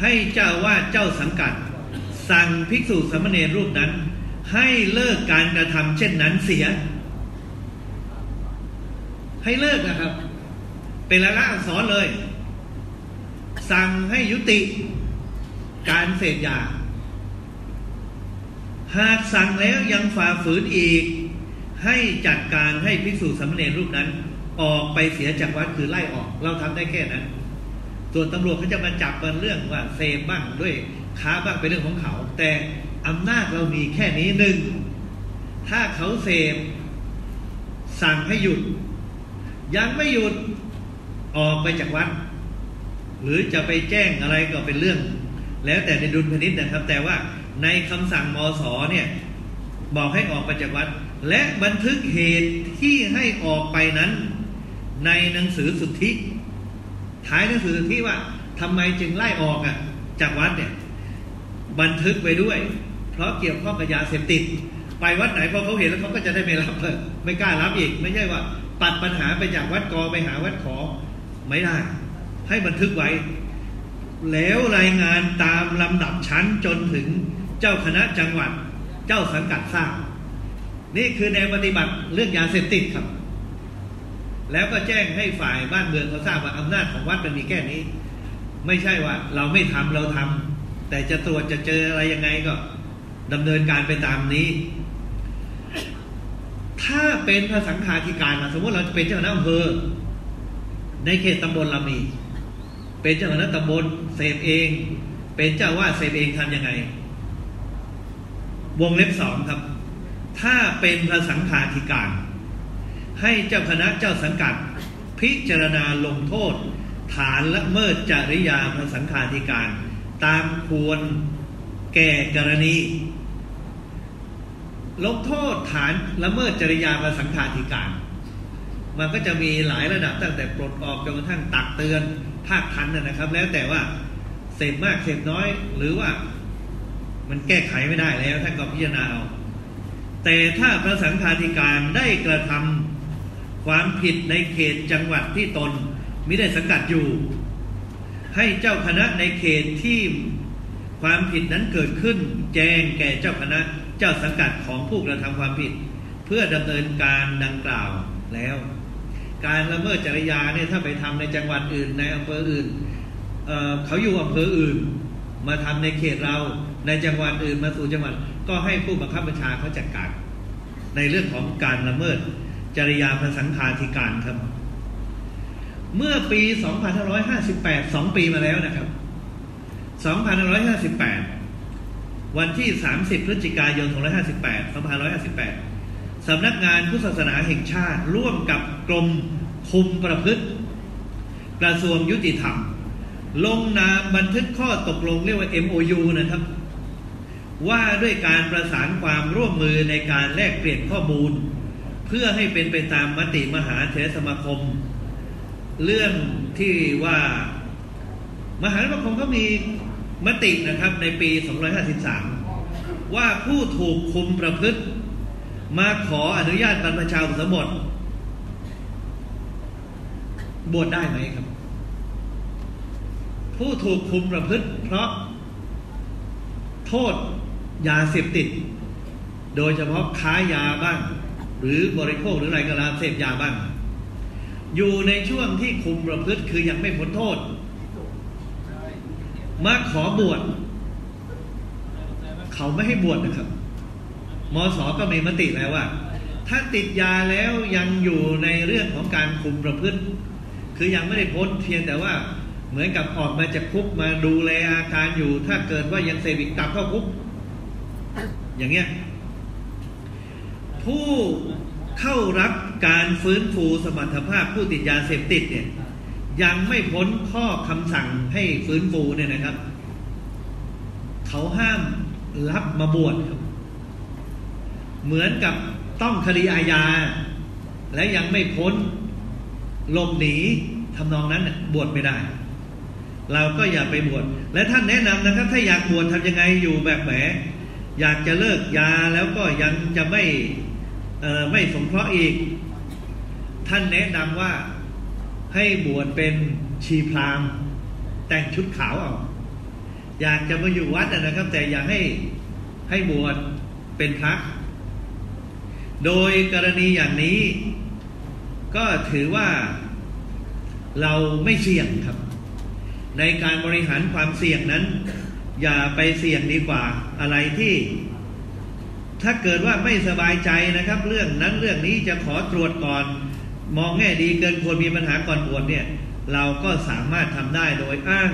Speaker 1: ให้เจ้าว่าเจ้าสังกัด สั่งภิกษุสามเณรรูปนั้น ให้เลิกการกระทำเช่นนั้นเสีย ให้เลิกนะครับ เป็นละละอักษรเลย สั่งให้ยุติการเสพยา หากสั่งแล้วยังฝ่าฝืนอีก ให้จัดการให้ภิกษุสามเณรรูปนั้น ออกไปเสียจากวัดคือไล่ออก เราทำได้แค่นั้น ส่วนตำรวจเขาจะมาจับเป็นเรื่องว่าเสพบ้างด้วยค้าบ้างเป็นเรื่องของเขา แต่อำนาจเรามีแค่นี้หนึ่งถ้าเขาเสพสั่งให้หยุด ยังไม่หยุดออกไปจากวัด หรือจะไปแจ้งอะไรก็เป็นเรื่อง แล้วแต่ในดุลพินิษนะครับ แต่ว่าในคำสั่งมสเนี่ยบอกให้ออกไปจากวัด และบันทึกเหตุที่ให้ออกไปนั้น ในหนังสือสุทธิท้ายหนังสือสุทธิว่าทำไมจึงไล่ออกอะ จากวัดเนี่ย บันทึกไว้ด้วย เพราะเกี่ยวข้องกับยาเสพติด ไปวัดไหนพอเขาเห็นแล้วเขาก็จะได้ไม่รับเลยไม่กล้ารับอีก ไม่ใช่ว่า ปัดปัญหาไปจากวัดกอไปหาวัดขอไม่ได้ ให้บันทึกไว้ แล้วรายงานตามลำดับชั้นจนถึงเจ้าคณะจังหวัด เจ้าสังกัดทราบนี่คือแนวปฏิบัติเรื่องยาเสพติดครับ แล้วก็แจ้งให้ฝ่ายบ้านเมืองเขาทราบว่าอำนาจของวัดมันมีแค่นี้ ไม่ใช่ว่าเราไม่ทำเราทำแต่จะตรวจจะเจออะไรยังไงก็ดำเนินการไปตามนี้ ถ้าเป็นพระสังฆาธิการสมมติเราจะเป็นเจ้าหน้าอำเภอ ในเขตตำบลเรามี เป็นเจ้าคณะตำบลเสพเอง เป็นเจ้าว่าเสพเองทำยังไง วงเล็บสองครับ ถ้าเป็นพระสังฆาธิการ ให้เจ้าคณะเจ้าสังกัด พิจารณาลงโทษ ฐานละเมิดจริยาพระสังฆาธิการ ตามควรแก่กรณี ลงโทษฐานละเมิดจริยาพระสังฆาธิการ มันก็จะมีหลายระดับตั้งแต่ปลดออกจนกระทั่งตักเตือนภาคทันนะครับ แล้วแต่ว่าเสพมากเสพน้อยหรือว่ามันแก้ไขไม่ได้แล้วท่านก็พิจารณาเอาแต่ถ้าพระสังฆาธิการได้กระทำ ความผิดในเขตจังหวัดที่ตนมิได้สังกัดอยู่ ให้เจ้าคณะในเขตที่ความผิดนั้นเกิดขึ้น แจ้งแก่เจ้าคณะเจ้าสังกัดของผู้กระทำความผิด เพื่อดำเนินการดังกล่าวแล้ว การละเมิดจริยาเนี่ยถ้าไปทำในจังหวัดอื่นในอำเภออื่นเเขาอยู่อำเภออื่น มาทำในเขตเราในจังหวัดอื่นมาสู่จังหวัดก็ให้ผู้บังคับบัญชาเขาจัดการในเรื่องของการละเมิด จริยาพระสังฆาธิการครับ เมื่อปี 2558 2 ปีมาแล้วนะครับ 2558 วันที่ 30 พฤศจิกายน 2558 2558 สำนักงานพุทธศาสนาแห่งชาติ ร่วมกับกรมคุมประพฤติกระทรวงยุติธรรม ลงนามบันทึกข้อตกลงเรียกว่า MOU นะครับ ว่าด้วยการประสานความร่วมมือในการแลกเปลี่ยนข้อมูล พื่อให้เป็นไปตามมติมหาเถรสมาคม เรื่องที่ว่ามหาสมาคมเขามีมตินะครับในปี 253 ว่าผู้ถูกคุมประพฤติ มาขออนุญาตบรรพชาอุปสมบทบวชได้ไหมครับ ผู้ถูกคุมประพฤติ เพราะโทษยาเสพติด โดยเฉพาะค้ายาบ้าง หรือบริโภคหรืออะไรก็แล้วเสพยาบ้าง อยู่ในช่วงที่คุมประพฤติคือยังไม่พ้นโทษ มาขอบวชเขาไม่ให้บวชนะครับมสก็มีมติแล้วว่า ถ้าติดยาแล้วยังอยู่ในเรื่องของการคุมประพฤติ คือยังไม่ได้พ้นเพียงแต่ว่าเหมือนกับออกมาจากคุกมาดูแลอาการอยู่ ถ้าเกิดว่ายังเสพอีกกลับเข้าคุก อย่างเงี้ย ผู้เข้ารับการฟื้นฟูสมรรถภาพผู้ติดยาเสพติดเนี่ยยังไม่พ้นข้อคำสั่งให้ฟื้นฟูเนี่ยนะครับ เขาห้ามรับมาบวชครับ เหมือนกับต้องคดีอาญา และยังไม่พ้นหลบหนีทำนองนั้นบวชไม่ได้ เราก็อย่าไปบวชและท่านแนะนำนะครับ ถ้าอยากบวชทำยังไงอยู่แบบแหมอยากจะเลิกยาแล้วก็ยังจะไม่ ไม่สงเคราะห์อีก ท่านแนะนำว่าให้บวชเป็นชีพราหมณ์แต่งชุดขาวเอาอยากจะมาอยู่วัดนะนะครับ แต่อย่าให้ให้บวชเป็นพระโดยกรณีอย่างนี้ ก็ถือว่าเราไม่เสี่ยงครับ ในการบริหารความเสี่ยงนั้น อย่าไปเสี่ยงดีกว่าอะไรที่ ถ้าเกิดว่าไม่สบายใจนะครับ เรื่องนั้นเรื่องนี้จะขอตรวจก่อน มองแง่ดีเกินควรมีปัญหาก่อนบวชเนี่ย เราก็สามารถทำได้โดยอ้าง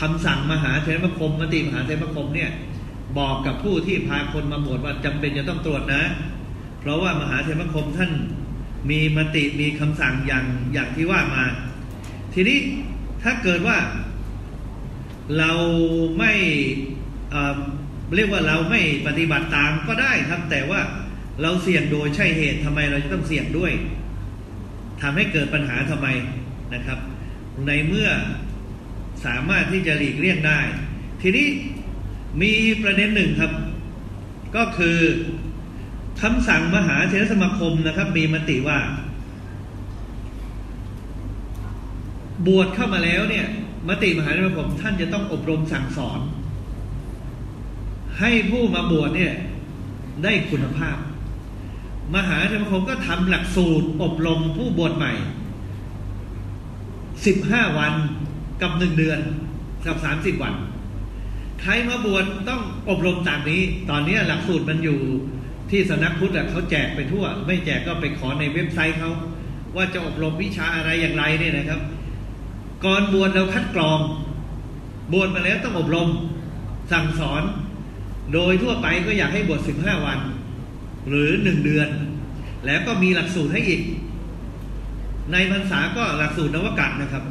Speaker 1: คำสั่งมหาเทรมคมมติมหาเทรมคมเนี่ย บอกกับผู้ที่พาคนมาบวชว่าจำเป็นจะต้องตรวจนะ เพราะว่ามหาเทรมคมท่านมีมติมีคำสั่งอย่างอย่างที่ว่ามา ทีนี้ถ้าเกิดว่าเราไม่ เรียกว่าเราไม่ปฏิบัติตามก็ได้ครับ แต่ว่าเราเสี่ยงโดยใช่เหตุทำไมเราจะต้องเสี่ยงด้วยทำให้เกิดปัญหาทำไมนะครับ ในเมื่อสามารถที่จะหลีกเลี่ยงได้ ทีนี้มีประเด็นหนึ่งครับ ก็คือคำสั่งมหาเถรสมาคมนะครับ มีมติว่า บวชเข้ามาแล้วเนี่ย มติมหาเถรสมาคมท่านจะต้องอบรมสั่งสอน ให้ผู้มาบวชเนี่ยได้คุณภาพ มหาเถรสมาคมก็ทำหลักสูตรอบรมผู้บวชใหม่สิบห้าวันกับหนึ่งเดือนกับสามสิบวัน ใครมาบวชต้องอบรมตามนี้ ตอนนี้หลักสูตรมันอยู่ที่สนักพุทธเขาแจกไปทั่ว ไม่แจกก็ไปขอในเว็บไซต์เขาว่าจะอบรมวิชาอะไรอย่างไรเนี่ยนะครับ ก่อนบวชเราคัดกรอง บวชมาแล้วต้องอบรม สั่งสอน โดยทั่วไปก็อยากให้บวชสิบห้าวัน หรือหนึ่งเดือน แล้วก็มีหลักสูตรให้อีก ในพรรษาก็หลักสูตรนวกะนะครับ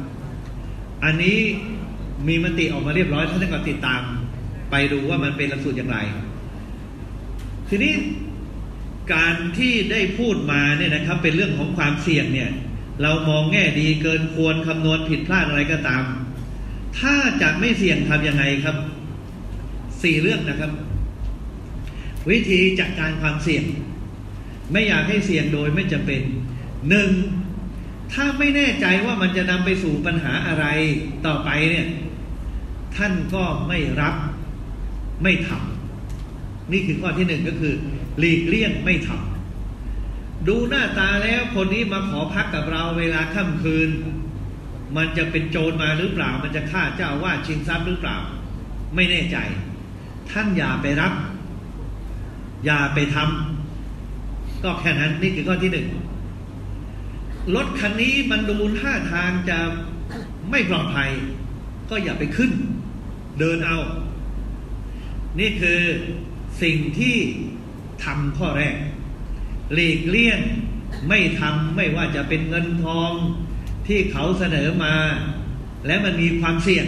Speaker 1: อันนี้มีมติออกมาเรียบร้อยท่านก็ติดตาม ไปดูว่ามันเป็นหลักสูตรอย่างไร ทีนี้การที่ได้พูดมาเนี่ยนะครับ เป็นเรื่องของความเสี่ยงเนี่ย เรามองแง่ดีเกินควรคำนวณผิดพลาดอะไรก็ตาม ถ้าจะไม่เสี่ยงทำยังไงครับ สี่เรื่องนะครับ วิธีจัดการความเสี่ยง ไม่อยากให้เสี่ยงโดยไม่จำเป็นหนึ่งถ้าไม่แน่ใจว่ามันจะนำไปสู่ปัญหาอะไรต่อไปเนี่ยท่านก็ไม่รับไม่ทำนี่คือข้อที่หนึ่งก็คือหลีกเลี่ยงไม่ทำดูหน้าตาแล้วคนนี้มาขอพักกับเราเวลาค่ำคืน มันจะเป็นโจรมาหรือเปล่า มันจะฆ่าเจ้าว่าชิงทรัพย์หรือเปล่า ไม่แน่ใจ ท่านอย่าไปรับ อย่าไปทำก็แค่นั้นนี่คือข้อที่หนึ่งรถคันนี้มันดูท่าทางจะไม่ปลอดภัย ก็อย่าไปขึ้น เดินเอา นี่คือสิ่งที่ทำข้อแรกหลีกเลี่ยงไม่ทำไม่ว่าจะเป็นเงินทองที่เขาเสนอมา และมันมีความเสี่ยง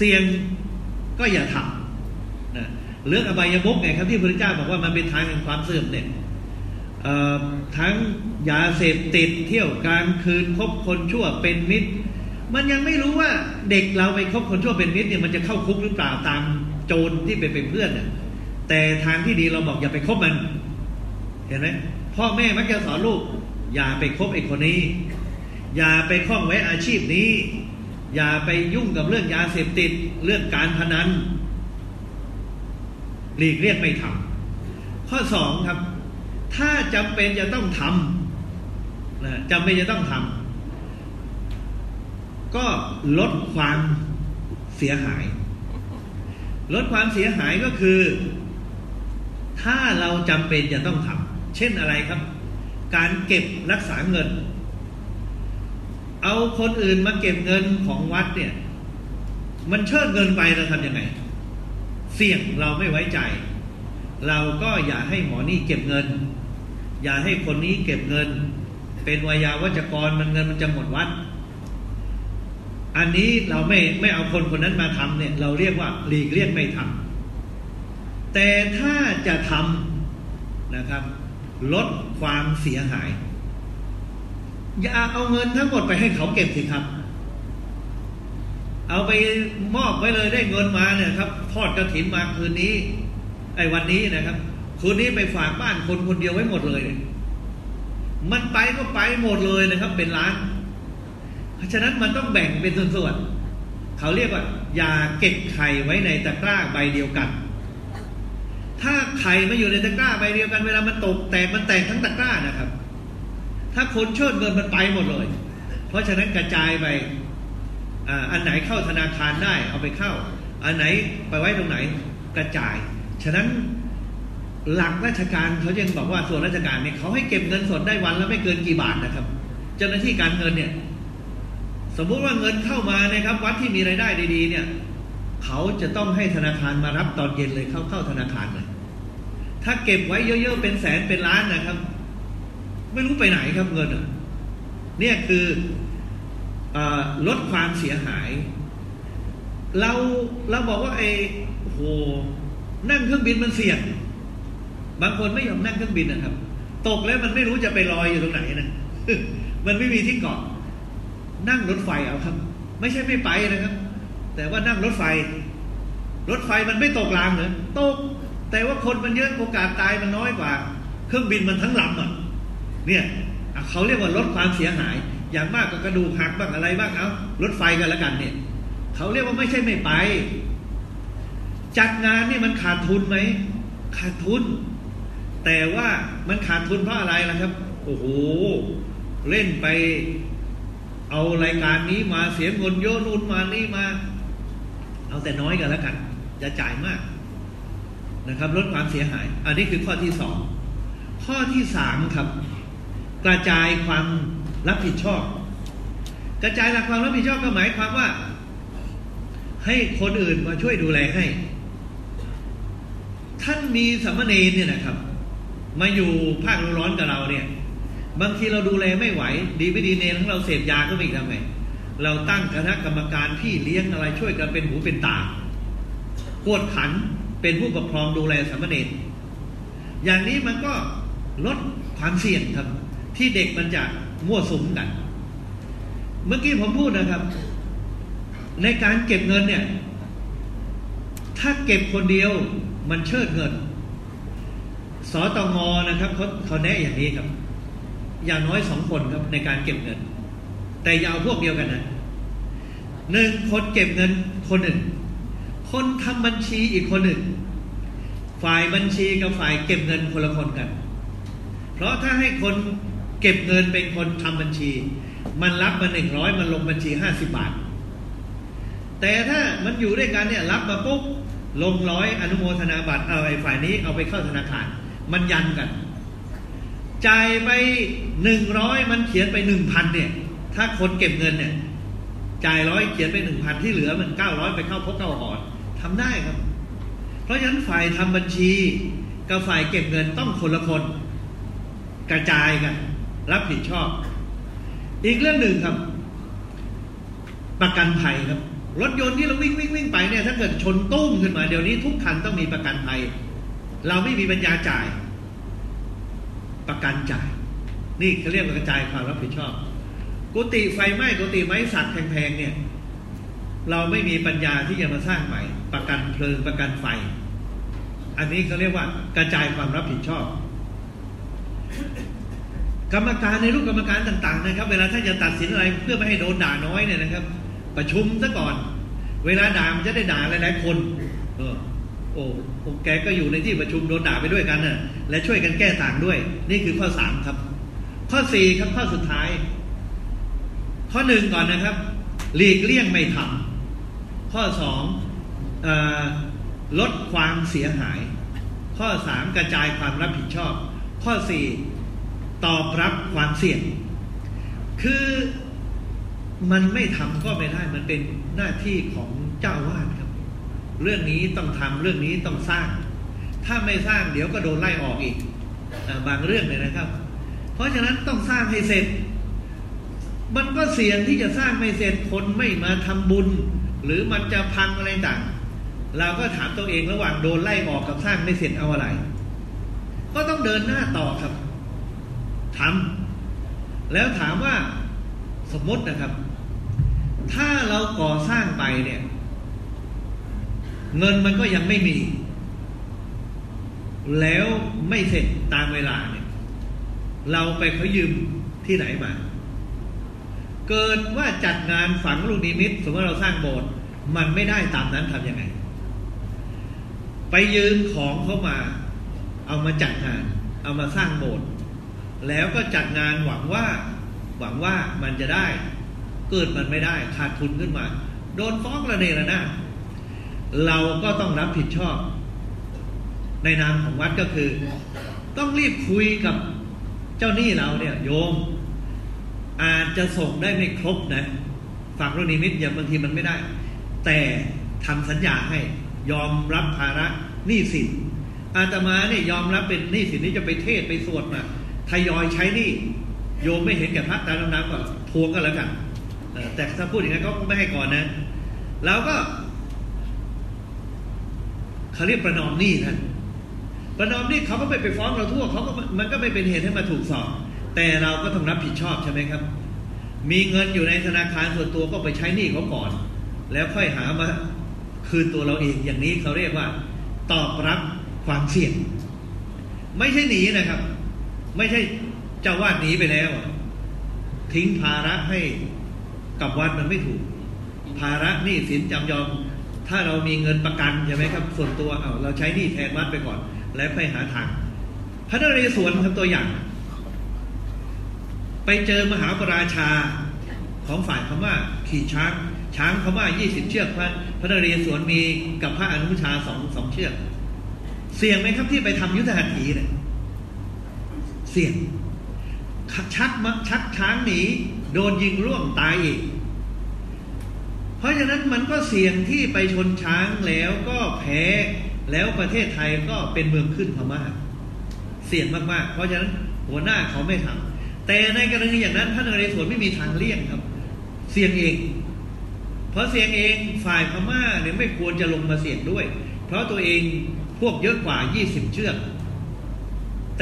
Speaker 1: เสี่ยงก็อย่าทำนะเรื่องอบายมุกไงครับที่พระเจ้าบอกว่ามันเป็นทางแห่งความเสื่อมเนี่ยทั้งยาเสพติดเที่ยวกลางคืนคบคนชั่วเป็นมิตร มันยังไม่รู้ว่าเด็กเราไปคบคนชั่วเป็นมิตรเนี่ยมันจะเข้าคุกหรือเปล่าตามโจรที่ไปเป็นเพื่อนเนี่ยแต่ทางที่ดีเราบอกอย่าไปคบมัน เห็นไหมพ่อแม่มักจะสอนลูก อย่าไปคบไอ้คนนี้ อย่าไปคล้องไว้อาชีพนี้ อย่าไปยุ่งกับเรื่องยาเสพติดเรื่องการพนันหลีกเลี่ยงไม่ทำข้อสองครับ ถ้าจำเป็นจะต้องทำนะจำเป็นจะต้องทำก็ลดความเสียหาย ลดความเสียหายก็คือ ถ้าเราจำเป็นจะต้องทำเช่นอะไรครับ การเก็บรักษาเงิน เอาคนอื่นมาเก็บเงินของวัดเนี่ย มันเชิดเงินไปเราทำยังไง เสี่ยงเราไม่ไว้ใจ เราก็อย่าให้หมอนี่เก็บเงิน อย่าให้คนนี้เก็บเงิน เป็นวายาวัจกรมันเงินมันจะหมดวัด อันนี้เราไม่ไม่เอาคนคนนั้นมาทำเนี่ย เราเรียกว่าหลีกเลี่ยงไม่ทำแต่ถ้าจะทำนะครับ ลดความเสียหาย อย่าเอาเงินทั้งหมดไปให้เขาเก็บสิครับ เอาไปมอบไว้เลยได้เงินมาเนี่ยครับ ทอดกระถินมาคืนนี้ ไอ้วันนี้นะครับ คืนนี้ไปฝากบ้านคนคนเดียวไว้หมดเลย มันไปก็ไปหมดเลยนะครับ เป็นล้าน เพราะฉะนั้นมันต้องแบ่งเป็นส่วนๆ เขาเรียกว่า อย่าเก็บไข่ไว้ในตะกร้าใบเดียวกัน ถ้าไข่มาอยู่ในตะกร้าใบเดียวกัน เวลามันตกแตกมันแตกทั้งตะกร้านะครับ ถ้าคนเชิดเงินมันไปหมดเลย เพราะฉะนั้นกระจายไปอันไหนเข้าธนาคารได้เอาไปเข้า อันไหนไปไว้ตรงไหนกระจาย ฉะนั้นหลักราชการเขายังบอกว่าส่วนราชการเนี่ยเขาให้เก็บเงินสดได้วันละไม่เกินกี่บาทนะครับ เจ้าหน้าที่การเงินเนี่ย สมมุติว่าเงินเข้ามานะครับ วัดที่มีรายได้ดีๆเนี่ยเขาจะต้องให้ธนาคารมารับตอนเย็นเลยเข้าเข้าธนาคารเลยถ้าเก็บไว้เยอะๆเป็นแสนเป็นล้านนะครับ ไม่รู้ไปไหนครับเงินเนี่ยคือลดความเสียหาย เราเราบอกว่าไอ้โหนั่งเครื่องบินมันเสี่ยง บางคนไม่ยอมนั่งเครื่องบินนะครับ ตกแล้วมันไม่รู้จะไปลอยอยู่ตรงไหนนะมันไม่มีที่เกาะนั่งรถไฟเอาครับ ไม่ใช่ไม่ไปนะครับ แต่ว่านั่งรถไฟ รถไฟมันไม่ตกรางเหรอตก แต่ว่าคนมันเยอะโอกาสตายมันน้อยกว่า เครื่องบินมันทั้งลำอะ เนี่ยเขาเรียกว่าลดความเสียหาย อย่างมากก็กระดูกหักบ้างอะไรบ้างเอารถไฟกันแล้วกันเนี่ยเขาเรียกว่าไม่ใช่ไม่ไป จัดงานนี่มันขาดทุนไหมขาดทุน แต่ว่ามันขาดทุนเพราะอะไรล่ะครับ โอ้โหเล่นไปเอารายการนี้มาเสียเงินโยนุนมานี่มา เอาแต่น้อยกันแล้วกันจะจ่ายมากนะครับลดความเสียหาย อันนี้คือข้อที่สองข้อที่สามครับ กระจายความรับผิดชอบ กระจายหลักความรับผิดชอบก็หมายความว่า ให้คนอื่นมาช่วยดูแลให้ ท่านมีสัมมเนรเนี่ยนะครับ มาอยู่ภาคร้อนกับเราเนี่ย บางทีเราดูแลไม่ไหว ดีไม่ดีเนรของเราเสพยาก็ไม่ทำไงเราตั้งคณะกรรมการพี่เลี้ยงอะไรช่วยกันเป็นหูเป็นตากวดขันเป็นผู้ปกครองดูแลสมมเนรอย่างนี้มันก็ลดความเสี่ยงครับ ที่เด็กมันจะมั่วสุมกัน เมื่อกี้ผมพูดนะครับ ในการเก็บเงินเนี่ย ถ้าเก็บคนเดียวมันเชิดเงิน สตงนะครับเขาเขาแนะอย่างนี้ครับ อย่างน้อยสองคนครับในการเก็บเงิน แต่อย่าเอาพวกเดียวกันนะหนึ่งคนเก็บเงินคนหนึ่ง คนทำบัญชีอีกคนหนึ่ง ฝ่ายบัญชีกับฝ่ายเก็บเงินคนละคนกัน เพราะถ้าให้คน เก็บเงินเป็นคนทำบัญชี มันรับมาหนึ่งร้อยมันลงบัญชีห้าสิบบาท แต่ถ้ามันอยู่ด้วยกันเนี่ยรับมาปุ๊บลงร้อยอนุโมทนาบัตรเอาไอ้ฝ่ายนี้เอาไปเข้าธนาคาร มันยันกันจ่ายไปหนึ่งร้อยมันเขียนไปหนึ่งพันเนี่ย ถ้าคนเก็บเงินเนี่ยจ่ายร้อยเขียนไปหนึ่งพันที่เหลือมันเก้าร้อยไปเข้าพกเก้าหอดทำได้ครับ เพราะฉะนั้นฝ่ายทำบัญชี กับฝ่ายเก็บเงินต้องคนละคน กระจายกัน รับผิดชอบ อีกเรื่องหนึ่งครับ ประกันภัยครับ รถยนต์ที่เราวิ่งวิ่งวิ่งไปเนี่ยถ้าเกิดชนตุ้มขึ้นมาเดี๋ยวนี้ทุกคันต้องมีประกันภัย เราไม่มีปัญญาจ่าย ประกันจ่าย นี่เขาเรียกว่ากระจายความรับผิดชอบ กุฏิไฟไหม้กุฏิไม้สักแพงๆเนี่ย เราไม่มีปัญญาที่จะมาสร้างใหม่ ประกันเพลิงประกันไฟ อันนี้เขาเรียกว่ากระจายความรับผิดชอบ กรรมการในรูปกรรมการต่างๆนะครับ เวลาท่านจะตัดสินอะไรเพื่อไม่ให้โดนด่าน้อยเนี่ยนะครับ ประชุมซะก่อน เวลาด่ามันจะได้ด่าหลายๆคนเออโอ้แกก็อยู่ในที่ประชุมโดนด่าไปด้วยกันน่ะและช่วยกันแก้ต่างด้วย นี่คือข้อสามครับ ข้อสี่ครับข้อสุดท้าย ข้อหนึ่งก่อนนะครับ หลีกเลี่ยงไม่ทำข้อสองลดความเสียหาย ข้อสามกระจายความรับผิดชอบ ข้อสี่ ตอบรับความเสี่ยง คือมันไม่ทำก็ไม่ได้มันเป็นหน้าที่ของเจ้าวาดครับ เรื่องนี้ต้องทำเรื่องนี้ต้องสร้าง ถ้าไม่สร้างเดี๋ยวก็โดนไล่ออกอีกบางเรื่องเลยนะครับ เพราะฉะนั้นต้องสร้างให้เสร็จ มันก็เสี่ยงที่จะสร้างไม่เสร็จคนไม่มาทำบุญ หรือมันจะพังอะไรต่างเราก็ถามตัวเองระหว่างโดนไล่ออกกับสร้างไม่เสร็จเอาอะไร ก็ต้องเดินหน้าต่อครับ ทำแล้วถามว่าสมมตินะครับ ถ้าเราก่อสร้างไปเนี่ย เงินมันก็ยังไม่มี แล้วไม่เสร็จตามเวลาเนี่ย เราไปเขายืมที่ไหนมา เกิดว่าจัดงานฝังลูกนิมิต สมมติเราสร้างโบสถ์มันไม่ได้ตามนั้นทำยังไง ไปยืมของเขามา เอามาจัดงาน เอามาสร้างโบสถ์ แล้วก็จัดงานหวังว่าหวังว่ามันจะได้ เกิดมันไม่ได้ขาดทุนขึ้นมา โดนฟ้องระเนระนาดเราก็ต้องรับผิดชอบ ในนามของวัดก็คือ ต้องรีบคุยกับเจ้าหนี้เราเนี่ย โยม อาจจะส่งได้ไม่ครบนะฝากรนิมิตอย่างบางทีมันไม่ได้ แต่ทำสัญญาให้ยอมรับภาระหนี้สินอาตมาเนี่ยยอมรับเป็นหนี้สินนี้จะไปเทศไปสวดมา ทยอยใช้หนี้โยมไม่เห็นแก่พระตาดำๆก็ทวงกันแล้วกันแต่ถ้าพูดอย่างนั้นก็ไม่ให้ก่อนนะ แล้วก็เขาเรียกประนอมหนี้ท่านประนอมหนี้เขาก็ไม่ไปฟ้องเราทั่วเขาก็มันก็ไม่เป็นเหตุให้มาถูกสอบ แต่เราก็ต้องรับผิดชอบใช่ไหมครับ มีเงินอยู่ในธนาคารส่วนตัวก็ไปใช้หนี้เขาก่อน แล้วค่อยหามาคืนตัวเราเองอย่างนี้เขาเรียกว่า ตอบรับความเสี่ยง ไม่ใช่หนีนะครับ ไม่ใช่เจ้าวาดหนีไปแล้ว ทิ้งภาระให้กับวัดมันไม่ถูก ภาระนี้สินจำยอม ถ้าเรามีเงินประกันใช่ไหมครับ ส่วนตัวเอาเราใช้หนี้แทนวัดไปก่อน แล้วไปหาทางพระนเรศวรทำตัวอย่าง ไปเจอมหาปราชาของฝ่ายพม่าขี่ช้าง ช้างพม่ายี่สิบเชือกพระพระนเรศวรมีกับพระอนุชาสองสองเชือก เสี่ยงไหมครับที่ไปทำยุทธหัตถีเนี่ย เสี่ยงชักมักชักช้างหนีโดนยิงร่วงตายอีก เพราะฉะนั้นมันก็เสี่ยงที่ไปชนช้างแล้วก็แพ้แล้วประเทศไทยก็เป็นเมืองขึ้นพม่าเสี่ยงมากๆ เพราะฉะนั้นหัวหน้าเขาไม่ทำแต่ในกรณีอย่างนั้นท่านนเรศวรไม่มีทางเลี่ยงครับ เสี่ยงเอง เพราะเสี่ยงเองฝ่ายพม่าเนี่ยไม่ควรจะลงมาเสี่ยงด้วย เพราะตัวเองพวกเยอะกว่า 20 เชือก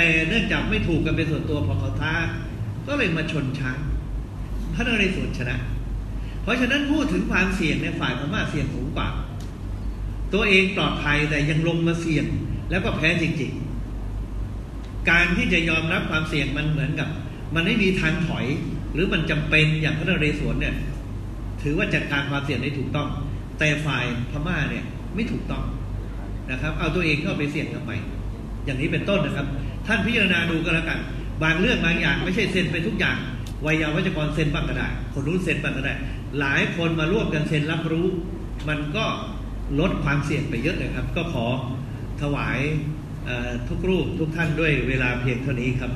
Speaker 1: แต่เนื่องจากไม่ถูกกันเป็นส่วนตัวพอเขาท้า ก็เลยมาชนช้างพระนเรศวรชนะ เพราะฉะนั้นพูดถึงความเสี่ยงในฝ่ายพม่าเสี่ยงสูงกว่า ตัวเองปลอดภัยแต่ยังลงมาเสี่ยงแล้วก็แพ้จริงๆ การที่จะยอมรับความเสี่ยงมันเหมือนกับ มันไม่มีทางถอย หรือมันจำเป็นอย่างพระนเรศวรเนี่ย ถือว่าจัดการความเสี่ยงได้ถูกต้อง แต่ฝ่ายพม่าเนี่ยไม่ถูกต้องนะครับ เอาตัวเองเข้าไปเสี่ยงทำไมอย่างนี้เป็นต้นนะครับ ท่านพิจารณาดูก็แล้วกัน บางเรื่องบางอย่างไม่ใช่เซ็นไปทุกอย่างวัยาวัจกรเซ็นบ้างก็ได้ คนรู้เซ็นบ้างก็ได้ หลายคนมาร่วมกันเซ็นรับรู้ มันก็ลดความเสี่ยงไปเยอะเลยครับ ก็ขอถวายทุกรูปทุกท่านด้วยเวลาเพียงเท่านี้ครับ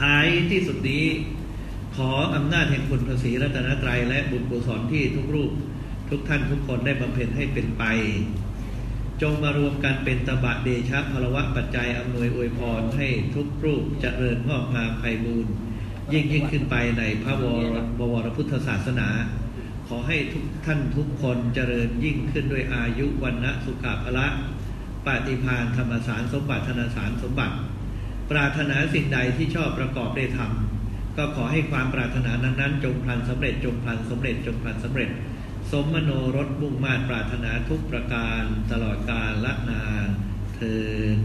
Speaker 1: ท้ายที่สุดนี้ ขออำนาจแห่งคุณพระศรีรัตนตรัยและบุญกุศลที่ทุกรูป ทุกท่านทุกคนได้บำเพ็ญให้เป็นไป จงมารวมกันเป็นตบะเดชะพลวะปัจจัยอำนวยอวยพรให้ทุกรูปจเจริญงอกงามไพบูรณ์ยิ่งยิ่งขึ้นไปในพระวรบวรพุทธศาสนา ขอให้ทุกท่านทุกคนเจริญยิ่งขึ้นด้วยอายุวันนะสุขภละปฏิพานธรรมสารสมบัติธนสารสมบัติ ปรารถนาสิ่งใดที่ชอบประกอบได้ทำก็ขอให้ความปรารถนานั้นๆ จงพลันสำเร็จจงพลันสำเร็จจงพลันสำเร็จ สมมโนรสมุ่งมาตรปรารถนาทุกประการตลอดกาลละนานเทิน